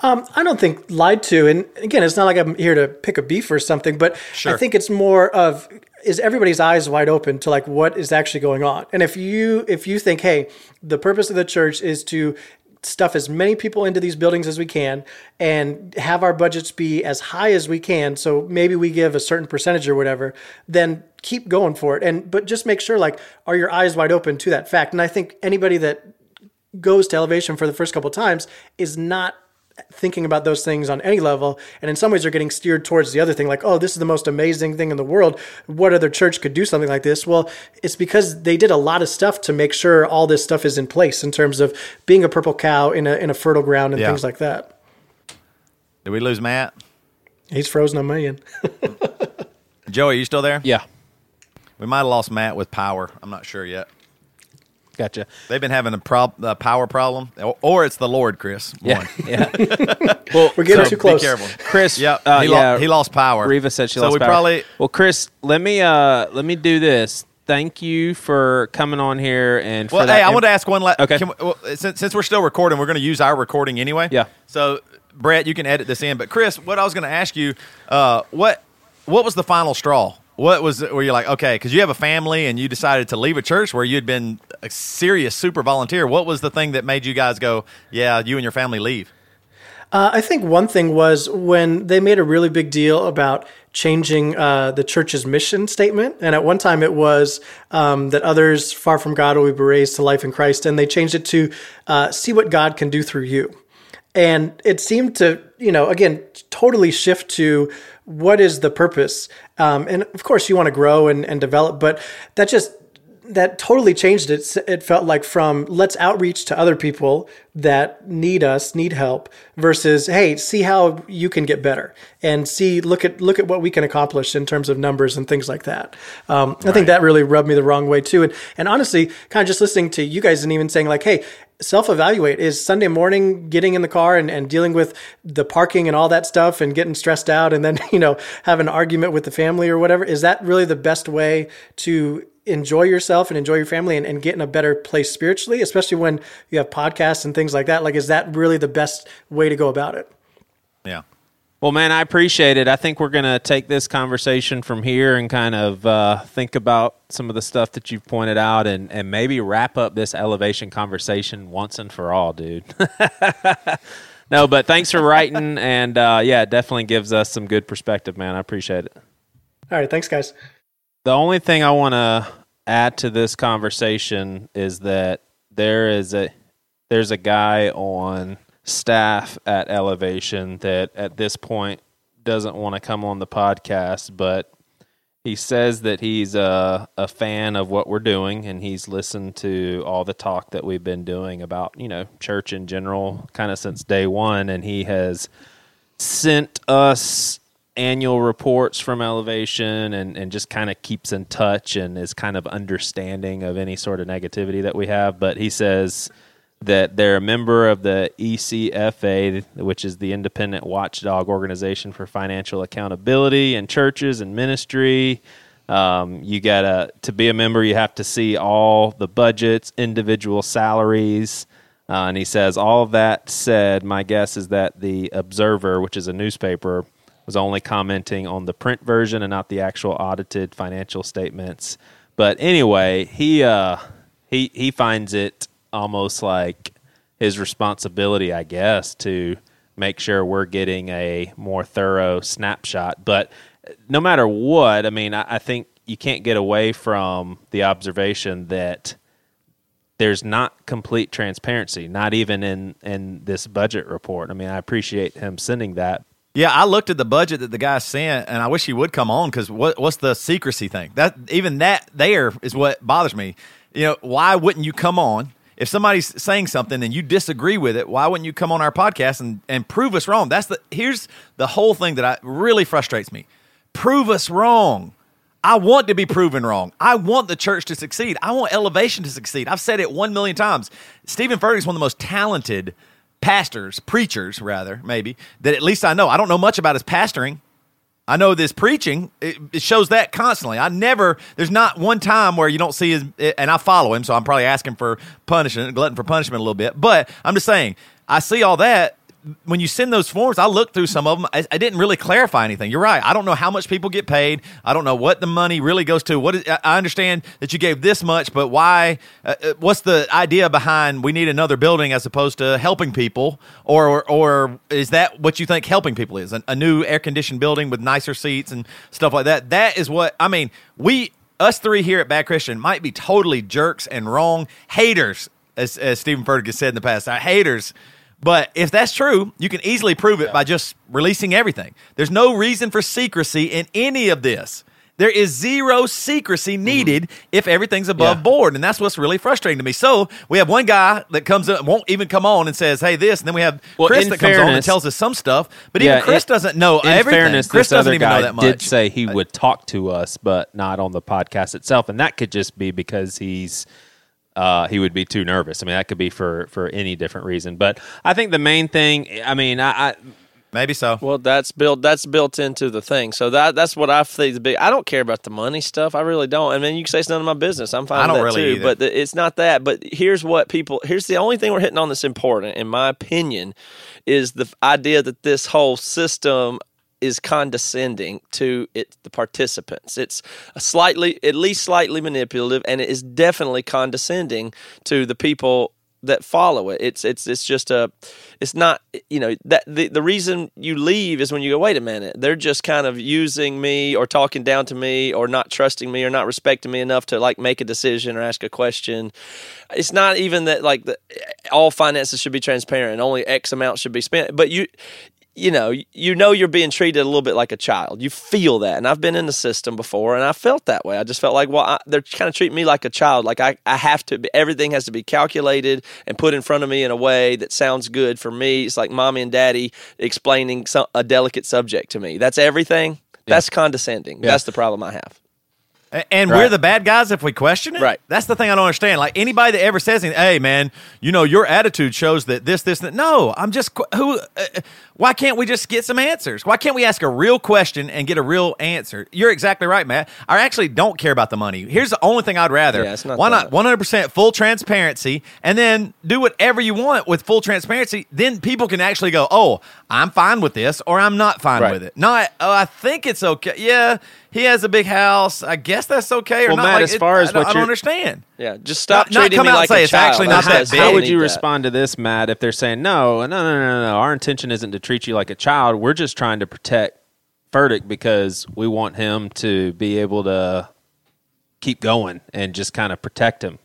Um, I don't think lied to, and again, it's not like I'm here to pick a beef or something, but Sure. I think it's more of is everybody's eyes wide open to like what is actually going on, and if you if you think, hey, the purpose of the church is to stuff as many people into these buildings as we can and have our budgets be as high as we can so maybe we give a certain percentage or whatever then keep going for it. And but just make sure like are your eyes wide open to that fact. And i think anybody that goes to elevation for the first couple times is not thinking about those things on any level and in some ways they're getting steered towards the other thing like oh this is the most amazing thing in the world what other church could do something like this well it's because they did a lot of stuff to make sure all this stuff is in place in terms of being a purple cow in a, in a fertile ground and Yeah. things like that Did we lose Matt? he's frozen a million [LAUGHS] Joey, you still there? Yeah, We might have lost Matt with power. I'm not sure yet. Gotcha. They've been having a, prob- a power problem, or, or it's the Lord, Chris. Yeah, One. yeah. [LAUGHS] well, we're getting So too be careful. Chris. Yep, uh, he, lo- yeah, he lost power. Riva said she so lost we power. probably Well, Chris, let me uh let me do this. Thank you for coming on here and for Well, that hey, I inf- want to ask one. La- Okay. can we- well, since, since we're still recording, we're going to use our recording anyway. Yeah. So, Brett, you can edit this in. But Chris, what I was going to ask you, uh, what what was the final straw? What was it where you're like, okay, because you have a family and you decided to leave a church where you had been a serious super volunteer. What was the thing that made you guys go, yeah, you and your family leave? Uh, I think one thing was when they made a really big deal about changing uh, the church's mission statement. And at one time it was um, that others far from God will be raised to life in Christ. And they changed it to uh, see what God can do through you. And it seemed to, you know, again, totally shift to what is the purpose. Um, and of course, you want to grow and, and develop, but that just that totally changed it. It felt like from let's outreach to other people that need us, need help, versus hey, see how you can get better and see look at look at what we can accomplish in terms of numbers and things like that. Um, I think that really rubbed me the wrong way too. And and honestly, kind of just listening to you guys and even saying like, hey. Self evaluate is Sunday morning getting in the car and, and dealing with the parking and all that stuff and getting stressed out and then, [LAUGHS] you know, have an argument with the family or whatever. Is that really the best way to enjoy yourself and enjoy your family and, and get in a better place spiritually, especially when you have podcasts and things like that. Like, is that really the best way to go about it? Yeah. Well, man, I appreciate it. I think we're going to take this conversation from here and kind of uh, think about some of the stuff that you've pointed out and, and maybe wrap up this elevation conversation once and for all, dude. [LAUGHS] no, but thanks for writing. [LAUGHS] And uh, yeah, it definitely gives us some good perspective, man. I appreciate it. All right. Thanks, guys. The only thing I want to add to this conversation is that there is a there's a guy on staff at Elevation that at this point doesn't want to come on the podcast, but he says that he's a, a fan of what we're doing and he's listened to all the talk that we've been doing about, you know, church in general kind of since day one. And he has sent us annual reports from elevation and, and just kind of keeps in touch and is kind of understanding of any sort of negativity that we have. But he says that they're a member of the ECFA, which is the Independent Watchdog Organization for Financial Accountability in churches and ministry. Um, you gotta to be a member, you have to see all the budgets, individual salaries. Uh, and he says, all of that said, my guess is that the Observer, which is a newspaper, was only commenting on the print version and not the actual audited financial statements. But anyway, he uh, he he finds it almost like his responsibility, I guess, to make sure we're getting a more thorough snapshot. But no matter what, I mean, I, I think you can't get away from the observation that there's not complete transparency, not even in in this budget report. I mean, I appreciate him sending that. Yeah, I looked at the budget that the guy sent, and I wish he would come on because what, what's the secrecy thing? That even that there is what bothers me. You know, why wouldn't you come on if somebody's saying something and you disagree with it? Why wouldn't you come on our podcast and and prove us wrong? That's the here's the whole thing that I really frustrates me. Prove us wrong. I want to be proven wrong. I want the church to succeed. I want elevation to succeed. I've said it one million times. Steven Furtick is one of the most talented pastors, preachers, rather, maybe, that at least I know. I don't know much about his pastoring. I know this preaching, it, it shows that constantly. I never, there's not one time where you don't see his, eh, and I follow him, so I'm probably asking for punishment, glutton for punishment a little bit. But I'm just saying, I see all that. When you send those forms, I looked through some of them. I, I didn't really clarify anything. You're right. I don't know how much people get paid. I don't know what the money really goes to. What is, I understand that you gave this much, but why? Uh, uh, what's the idea behind we need another building as opposed to helping people, or or, or is that what you think helping people is? A, a new air conditioned building with nicer seats and stuff like that. That is what I mean. We us three here at Bad Christian might be totally jerks and wrong haters, as, as Steven Furtick has said in the past. Our haters. But if that's true, you can easily prove it by just releasing everything. There's no reason for secrecy in any of this. There is zero secrecy mm-hmm. needed if everything's above Yeah. board, and that's what's really frustrating to me. So we have one guy that comes up, won't even come on and says, "Hey, this," and then we have Well, Chris that comes on and tells us some stuff. But Yeah, even Chris in- doesn't know In everything. fairness, Chris this doesn't other even guy know that much. did say he would talk to us, but not on the podcast itself, and that could just be because he's uh, he would be too nervous. I mean, that could be for for any different reason. But I think the main thing, I mean, I, I Maybe so. Well, that's built. That's built into the thing. So that that's what I think the big. I don't care about the money stuff. I really don't. I mean, you can say it's none of my business. I'm fine I with don't that really too. either. But the, it's not that. But here's what people. Here's the only thing we're hitting on that's important, in my opinion, is the idea that this whole system is condescending to it the participants. It's a slightly, at least slightly manipulative, and it is definitely condescending to the people that follow it. It's it's it's just a it's not you know that the the reason you leave is when you go wait a minute they're just kind of using me or talking down to me or not trusting me or not respecting me enough to like make a decision or ask a question. It's not even that like the, all finances should be transparent and only X amount should be spent, but you you know, you know you're being treated a little bit like a child. You feel that, and I've been in the system before, and I felt that way. I just felt like, well, I, they're kind of treating me like a child. Like I, I have to. Be, everything has to be calculated and put in front of me in a way that sounds good for me. It's like mommy and daddy explaining some, a delicate subject to me. That's everything. That's condescending. That's the problem I have. And we're the bad guys if we question it. Right. That's the thing I don't understand. Like anybody that ever says, anything, "Hey, man, you know your attitude shows that this, this, that." No, I'm just who. Uh, why can't we just get some answers? Why can't we ask a real question and get a real answer? You're exactly right, Matt. I actually don't care about the money. Here's the only thing I'd rather. Yeah, not why not 100 percent full transparency, and then do whatever you want with full transparency. Then people can actually go, "Oh, I'm fine with this," or "I'm not fine Right. with it." Not, "Oh, I think it's okay." Yeah. He has a big house. I guess that's okay. Or Well, not. Matt, Like, as it- far as I don't, what I don't understand. Yeah, just stop Not- not treating come me out and like say a it's child. actually not [LAUGHS] that big. How would you respond to this, Matt, if they're saying, no, no, no, no, no, our intention isn't to treat you like a child. We're just trying to protect Furtick because we want him to be able to keep going and just kind of protect him.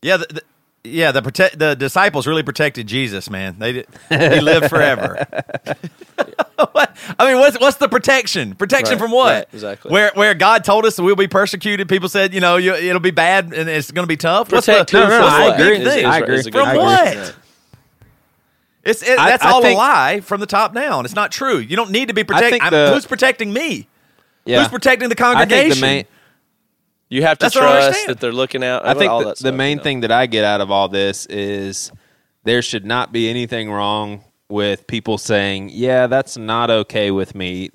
Yeah, the, the, yeah. The protect the disciples really protected Jesus, man. They did, he lived forever. [LAUGHS] [LAUGHS] What? I mean, what's what's the protection? Protection Right, from what? right, exactly. Where where God told us that we'll be persecuted. People said, you know, you, it'll be bad and it's going to be tough. What's the, Protect who No, no, no, from I what? agree. Is- is- I agree. a good From question. what? It's it, I- that's I all think- a lie from the top down. It's not true. You don't need to be protected. Who's protecting me? Yeah. Who's protecting the I congregation? think the main, You have to That's trust that they're looking out. I think all the, that the main you know. thing that I get out of all this is there should not be anything wrong with people saying, "Yeah, that's not okay with me."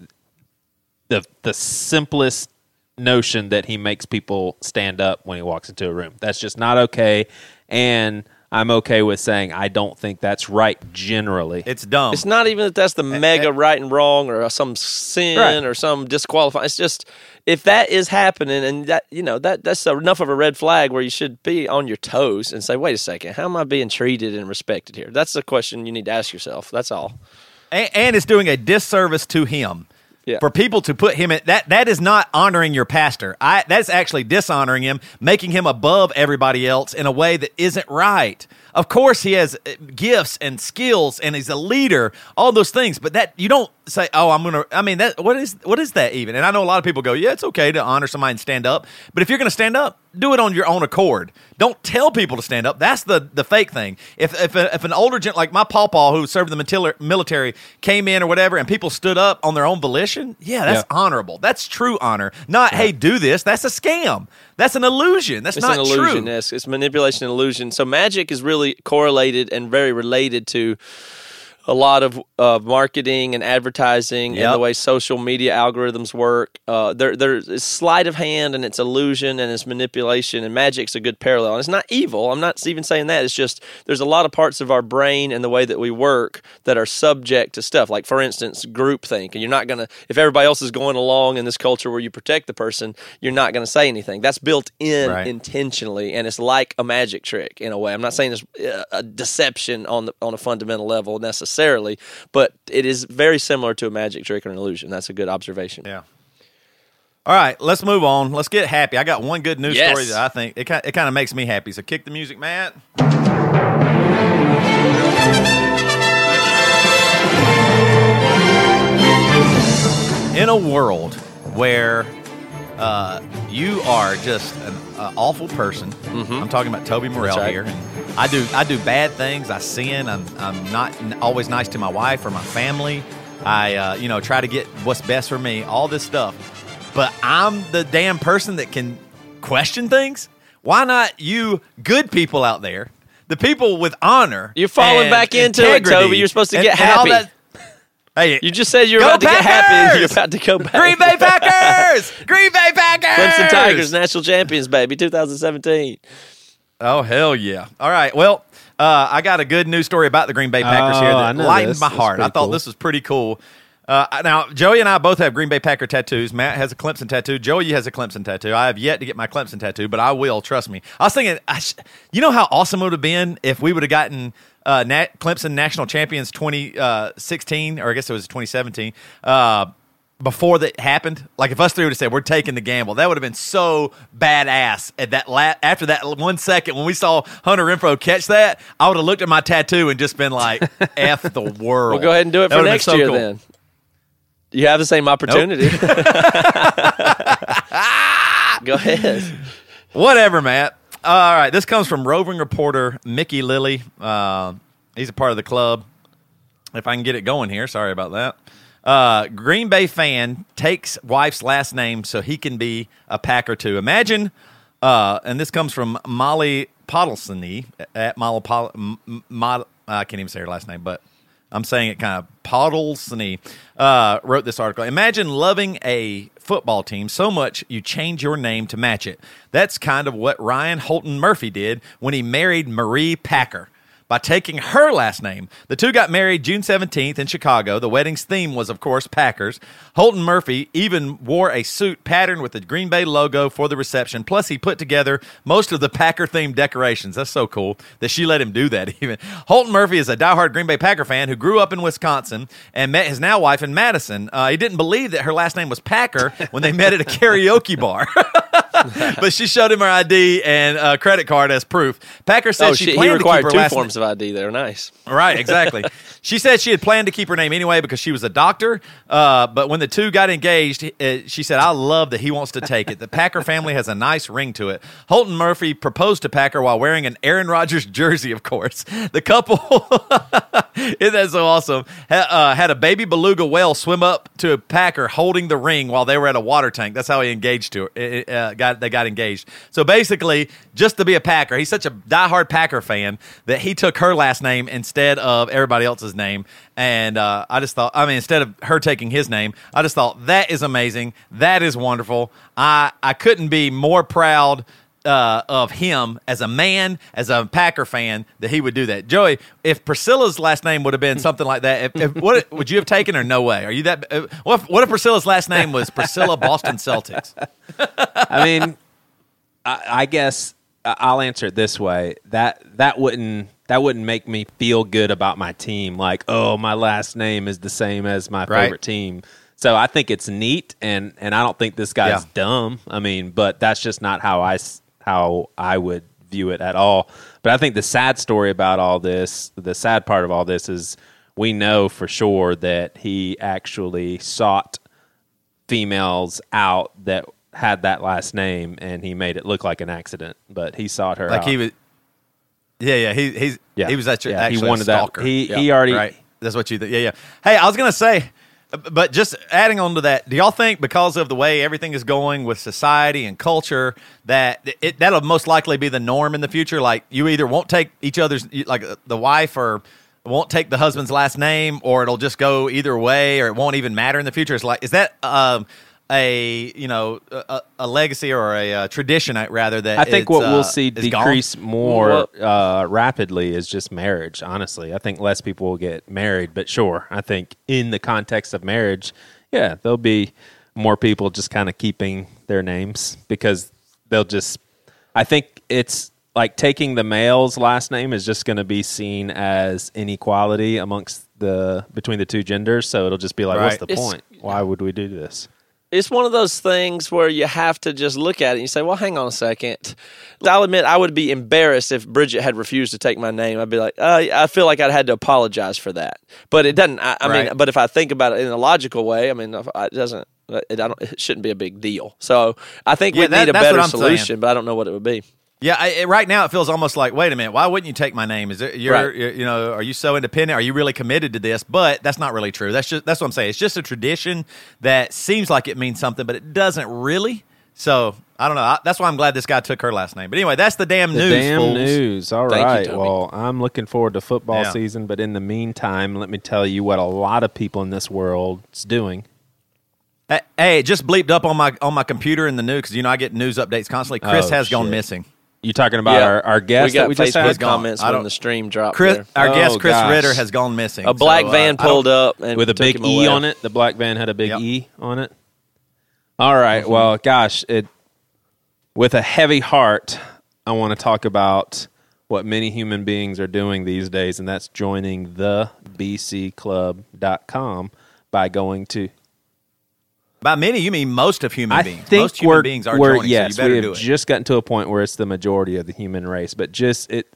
The the simplest notion that he makes people stand up when he walks into a room. That's just not okay and I'm okay with saying I don't think that's right generally. it's dumb. It's not even that that's the mega right and wrong or some sin Right. or some disqualifying. It's just if that is happening and that you know that that's enough of a red flag where you should be on your toes and say, wait a second, how am I being treated and respected here? That's the question you need to ask yourself. That's all. and, and it's doing a disservice to him. Yeah. For people to put him in that that is not honoring your pastor. I that's actually dishonoring him, making him above everybody else in a way that isn't right. Of course he has uh, gifts and skills and he's a leader, all those things, but that you don't say, "Oh, I'm going to I mean, that what is what is that even? And I know a lot of people go, "Yeah, it's okay to honor somebody and stand up." But if you're going to stand up, do it on your own accord. Don't tell people to stand up. That's the the fake thing. If if, a, if an older gent like my pawpaw who served in the military- military came in or whatever, and people stood up on their own volition, yeah, that's Yeah. honorable. That's true honor. Not hey, do this. That's a scam. That's an illusion. That's It's not an illusion. true. Yes, it's manipulation and illusion. So magic is really correlated and very related to a lot of uh, marketing and advertising Yep. and the way social media algorithms work. Uh, there, there's sleight of hand and it's illusion and it's manipulation and magic's a good parallel. And it's not evil. I'm not even saying that. It's just there's a lot of parts of our brain and the way that we work that are subject to stuff. Like for instance, groupthink. And you're not gonna if everybody else is going along in this culture where you protect the person, you're not gonna say anything. That's built in Right. intentionally, and it's like a magic trick in a way. I'm not saying it's uh, a deception on the on a fundamental level necessarily, but it is very similar to a magic trick or an illusion. That's a good observation. Yeah. All right, let's move on. Let's get happy. I got one good news Yes. story that I think it kind it kind of makes me happy. So kick the music, Matt. In a world where uh, you are just an uh, awful person, I'm talking about Toby Morrell Mm-hmm. right. here. And I do I do bad things. I sin. I'm I'm not always nice to my wife or my family. I uh, you know try to get what's best for me. All this stuff, but I'm the damn person that can question things. Why not you good people out there? The people with honor. You're falling back into it, Toby. You're supposed to and- get and happy. that- Hey, You just said you were Go about to get happy. [LAUGHS] and You're about to go back. Green Bay Packers! Green Bay Packers! [LAUGHS] Clemson Tigers, national champions, baby, 2017. Oh hell yeah! All right, well, uh, I got a good news story about the Green Bay Packers Oh, here that lightened this. my heart. I thought cool. this was pretty cool. Uh, now, Joey and I both have Green Bay Packer tattoos. Matt has a Clemson tattoo. Joey has a Clemson tattoo. I have yet to get my Clemson tattoo, but I will. Trust me. I was thinking, I sh- you know how awesome it would have been if we would have gotten uh, Nat- Clemson national champions 2016, or I guess it was 2017. Before that happened, like if us three would have said we're taking the gamble, that would have been so badass. At that la- after that one second when we saw Hunter Renfrow catch that, I would have looked at my tattoo and just been like, [LAUGHS] "F the world." Well, go ahead and do it That for would have been next so year cool. then. You have the same opportunity. [LAUGHS] go ahead. Whatever, Matt. All right, this comes from roving reporter Mickey Lilly. Uh, he's a part of the club. If I can get it going here, sorry about that. Uh, Green Bay fan takes wife's last name so he can be a Packer too. Imagine, uh, and this comes from Molly Podolsony at Molly Mod, I can't even say her last name, but I'm saying it kind of Podolsony uh, wrote this article. Imagine loving a football team so much you change your name to match it. That's kind of what Ryan Holton Murphy did when he married Marie Packer by taking her last name. The two got married June 17th in Chicago. The wedding's theme was, of course, Packers. Holton Murphy even wore a suit patterned with the Green Bay logo for the reception. Plus, he put together most of the Packer themed decorations. That's so cool that she let him do that, [LAUGHS] even. Holton Murphy is a diehard Green Bay Packer fan who grew up in Wisconsin and met his now wife in Madison. Uh, he didn't believe that her last name was Packer when they met at a karaoke bar. [LAUGHS] [LAUGHS] but she showed him her ID and uh, credit card as proof. Packer said Oh, she shit. He planned to keep her two last forms of ID there. Nice. Right, [LAUGHS] exactly. she said she had planned to keep her name anyway because she was a doctor. Uh, but when the two got engaged, uh, she said, I love that he wants to take it. The Packer family has a nice ring to it. Holton Murphy proposed to Packer while wearing an Aaron Rodgers jersey, of course. The couple, [LAUGHS] isn't that so awesome? Ha- uh, had a baby beluga whale swim up to a Packer holding the ring while they were at a water tank. That's how he engaged to her. Uh, uh, got, they got engaged. So basically, just to be a Packer, he's such a diehard Packer fan that he took her last name instead of everybody else's name. And uh, I just thought, I mean, instead of her taking his name, I just thought that is amazing. That is wonderful. I I couldn't be more proud. Uh, of him as a man, as a Packer fan, that he would do that. Joey, if Priscilla's last name would have been something like that, if, if, what would you have taken or no way? Are you that? Uh, what, if, what if Priscilla's last name was Priscilla Boston Celtics? I mean, I, I guess I'll answer it this way: that that wouldn't that wouldn't make me feel good about my team. Like, oh, my last name is the same as my Right. favorite team. So I think it's neat, and and I don't think this guy's Yeah. dumb. I mean, but that's just not how I how I would view it at all. But I think the sad story about all this, the sad part of all this, is we know for sure that he actually sought females out that had that last name, and he made it look like an accident. But he sought her Like out. he was. Yeah, yeah. He he's Yeah. he was actually, Yeah, he wanted a that. stalker. He- Yeah. he already- right. That's what you. Th- yeah, yeah. Hey, I was gonna say, but just adding on to that, do y'all think because of the way everything is going with society and culture that it that'll most likely be the norm in the future? Like you either won't take each other's like uh, the wife or won't take the husband's last name, or it'll just go either way, or it won't even matter in the future. It's like is that um, a you know a, a legacy or a, uh tradition uh, rather that I think what uh, we'll see is gone? decrease more uh, rapidly is just marriage. Honestly, I think less people will get married, but sure, I think in the context of marriage, yeah, there'll be more people just kind of keeping their names because they'll just. I think it's like taking the male's last name is just going to be seen as inequality amongst the between the two genders. So it'll just be like, what's the It's- point? Why would we do this? It's one of those things where you have to just look at it and you say, well, hang on a second. I'll admit I would be embarrassed if Bridget had refused to take my name. I'd be like, uh, I feel like I'd had to apologize for that. But it doesn't. I, I mean, but if I think about it in a logical way, I mean, it doesn't. It, I don't, it shouldn't be a big deal. So I think Yeah, we that- need a better I'm saying. solution, but I don't know what it would be. Yeah, I, it- right now it feels almost like, wait a minute, why wouldn't you take my name? Is it you're, Right. you're- you know, are you so independent? Are you really committed to this? But that's not really true. That's just that's what I'm saying. It's just a tradition that seems like it means something, but it doesn't really. So I don't know. I, that's why I'm glad this guy took her last name. But anyway, that's the damn The news. damn fools. news. All Thank right. Toby. well, I'm looking forward to football Yeah. season, but in the meantime, let me tell you what a lot of people in this world is doing. Hey, Hey, it just bleeped up on my on my computer in the news because you know I get news updates constantly. Chris Oh, has gone missing. You talking about Yeah. our, our guest we got that we just Facebook had? comments I when don't- the stream dropped. Chris, there. our Oh, guest Chris gosh. Ritter has gone missing. A black So, uh, van I don't- pulled up and with a took big him E away. on it. The black van had a big Yep. E on it. All right, Well, gosh, it with a heavy heart, I want to talk about what many human beings are doing these days, and that's joining the bcclub.com by going to By many, you mean most of human I beings. think most human beings are we're joining. yes, so you better we do have it. just gotten to a point where it's the majority of the human race, but just it.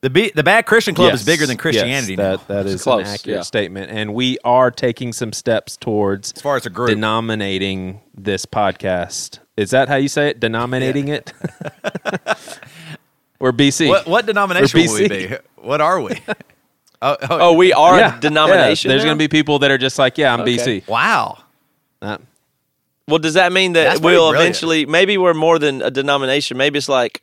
the B, the bad Christian club is bigger than Christianity yes, now. that, that is close, an accurate yeah. statement, and we are taking some steps towards As far as a group. denominating this podcast. Is that how you say it? Denominating it. [LAUGHS] We're BC. What, what denomination Or will we BC. be? What are we? [LAUGHS] oh, oh, Oh, we are Yeah, denomination. yeah. There's going to be people that are just like, yeah, I'm Okay. BC. wow. Uh, Well, does that mean that That's we'll eventually? Maybe we're more than a denomination. Maybe it's like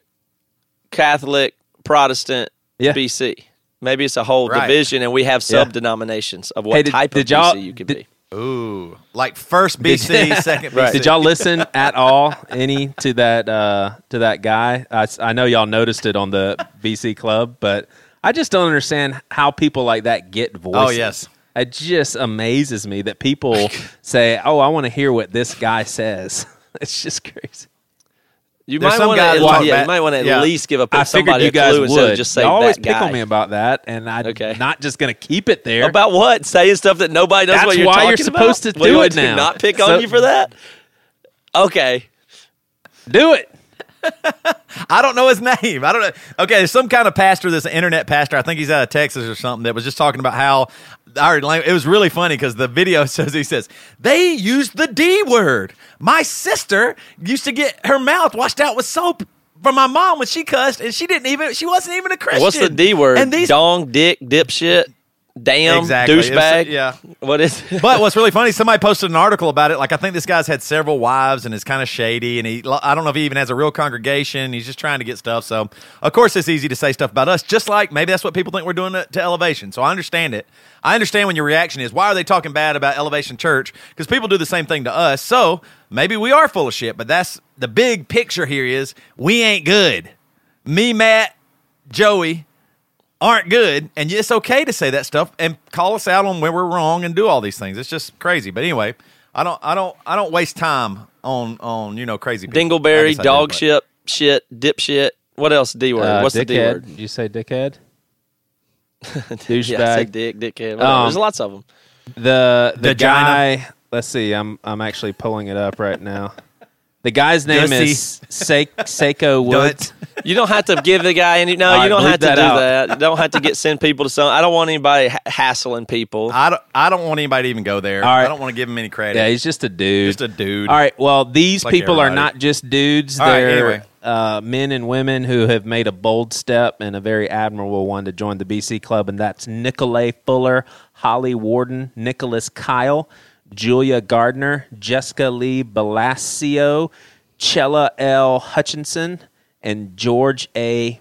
Catholic, Protestant, Yeah. BC. Maybe it's a whole Right. division, and we have sub denominations of what Hey, did- type did of y'all- BC you could did- be. Ooh, like first BC, [LAUGHS] second BC. Right. Did y'all listen at all any to that uh, to that guy? I know y'all noticed it on the BC Club, but I just don't understand how people like that get voices. Oh, yes. It just amazes me that people [LAUGHS] say, "Oh, I want to hear what this guy says." [LAUGHS] It's just crazy. You There's might want to. talk Yeah, you might want to at yeah. least give a I figured somebody you guys clue would. just say you always that pick guy. on me about that, and I'm Okay. not just going to keep it there. About what? Saying stuff that nobody knows That's what you're why you're supposed about? to do you it want now. Not pick So- on you for that. Okay. Do it. [LAUGHS] I don't know his name. I don't know. Okay, there's some kind of pastor, this internet pastor. I think he's out of Texas or something. That was just talking about how our language. It was really funny because the video [LAUGHS] says he says they used the D word. My sister used to get her mouth washed out with soap from my mom when she cussed, and she didn't even. She wasn't even a Christian. What's the D word? And these Dong, dick, dipshit, damn, Exactly. Douchebag. yeah. What is? [LAUGHS] but what's really funny, somebody posted an article about it. Like, I think this guy's had several wives and is kind of shady. And he, I don't know if he even has a real congregation. He's just trying to get stuff. So, of course, it's easy to say stuff about us, just like maybe that's what people think we're doing to, to Elevation. So, I understand it. I understand when your reaction is, why are they talking bad about Elevation Church? Because people do the same thing to us. So, maybe we are full of shit. But that's the big picture here is we ain't good. Me, Matt, Joey, aren't good, and it's okay to say that stuff and call us out on where we're wrong and do all these things. It's just crazy. But anyway, I don't, I don't, I don't waste time on on you know crazy people. Dingleberry, guess I do, dog shit, shit, dipshit. What else? D word. Uh, What's the D word? You say dickhead? Douchebag. [LAUGHS] Yeah, I said dick, dickhead. Um, There's lots of them. The the Vagina. guy. Let's see. I'm I'm actually pulling it up right now. The guy's name Gussy. is Se- Seiko [LAUGHS] Woods. You don't have to give the guy any. No, All you don't bleep have to that do out. that. You don't have to get send people to some. I don't want anybody ha- hassling people. I don't, I don't want anybody to even go there. All right. I don't want to give him any credit. Yeah, he's just a dude. Just a dude. All right. Well, these Like people are everybody. not just dudes. All right, They're anyway. uh, men and women who have made a bold step and a very admirable one to join the BC Club, and that's Nicolay Fuller, Holly Warden, Nicholas Kyle, Julia Gardner, Jessica Lee Belasio, Chella L. Hutchinson, and George A.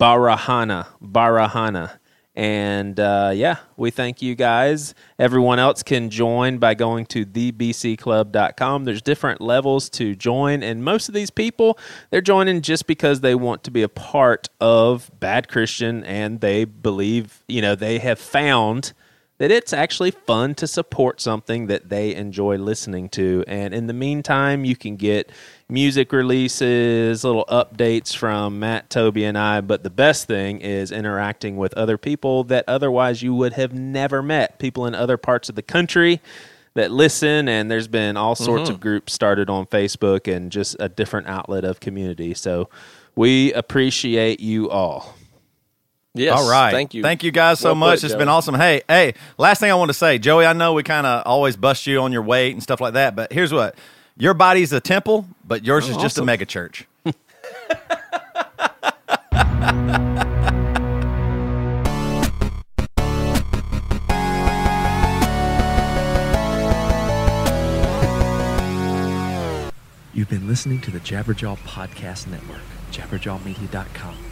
Barahana. Barahana. And uh, yeah, we thank you guys. Everyone else can join by going to thebcclub.com. There's different levels to join, and most of these people, they're joining just because they want to be a part of Bad Christian and they believe, you know, they have found that it's actually fun to support something that they enjoy listening to. And in the meantime, you can get music releases, little updates from Matt, Toby, and I. But the best thing is interacting with other people that otherwise you would have never met, people in other parts of the country. That listen, and there's been all sorts of mm-hmm. groups started on Facebook and just a different outlet of community. So we appreciate you all. Yes. All right. Thank you. Thank you guys so Well much. put, It's Joey. been awesome. Hey, hey, last thing I want to say, Joey, I know we kind of always bust you on your weight and stuff like that, but here's what. Your body's a temple, but yours oh, is just a awesome. mega church. [LAUGHS] You've been listening to the Jabberjaw Podcast Network, jabberjawmedia.com. Shh.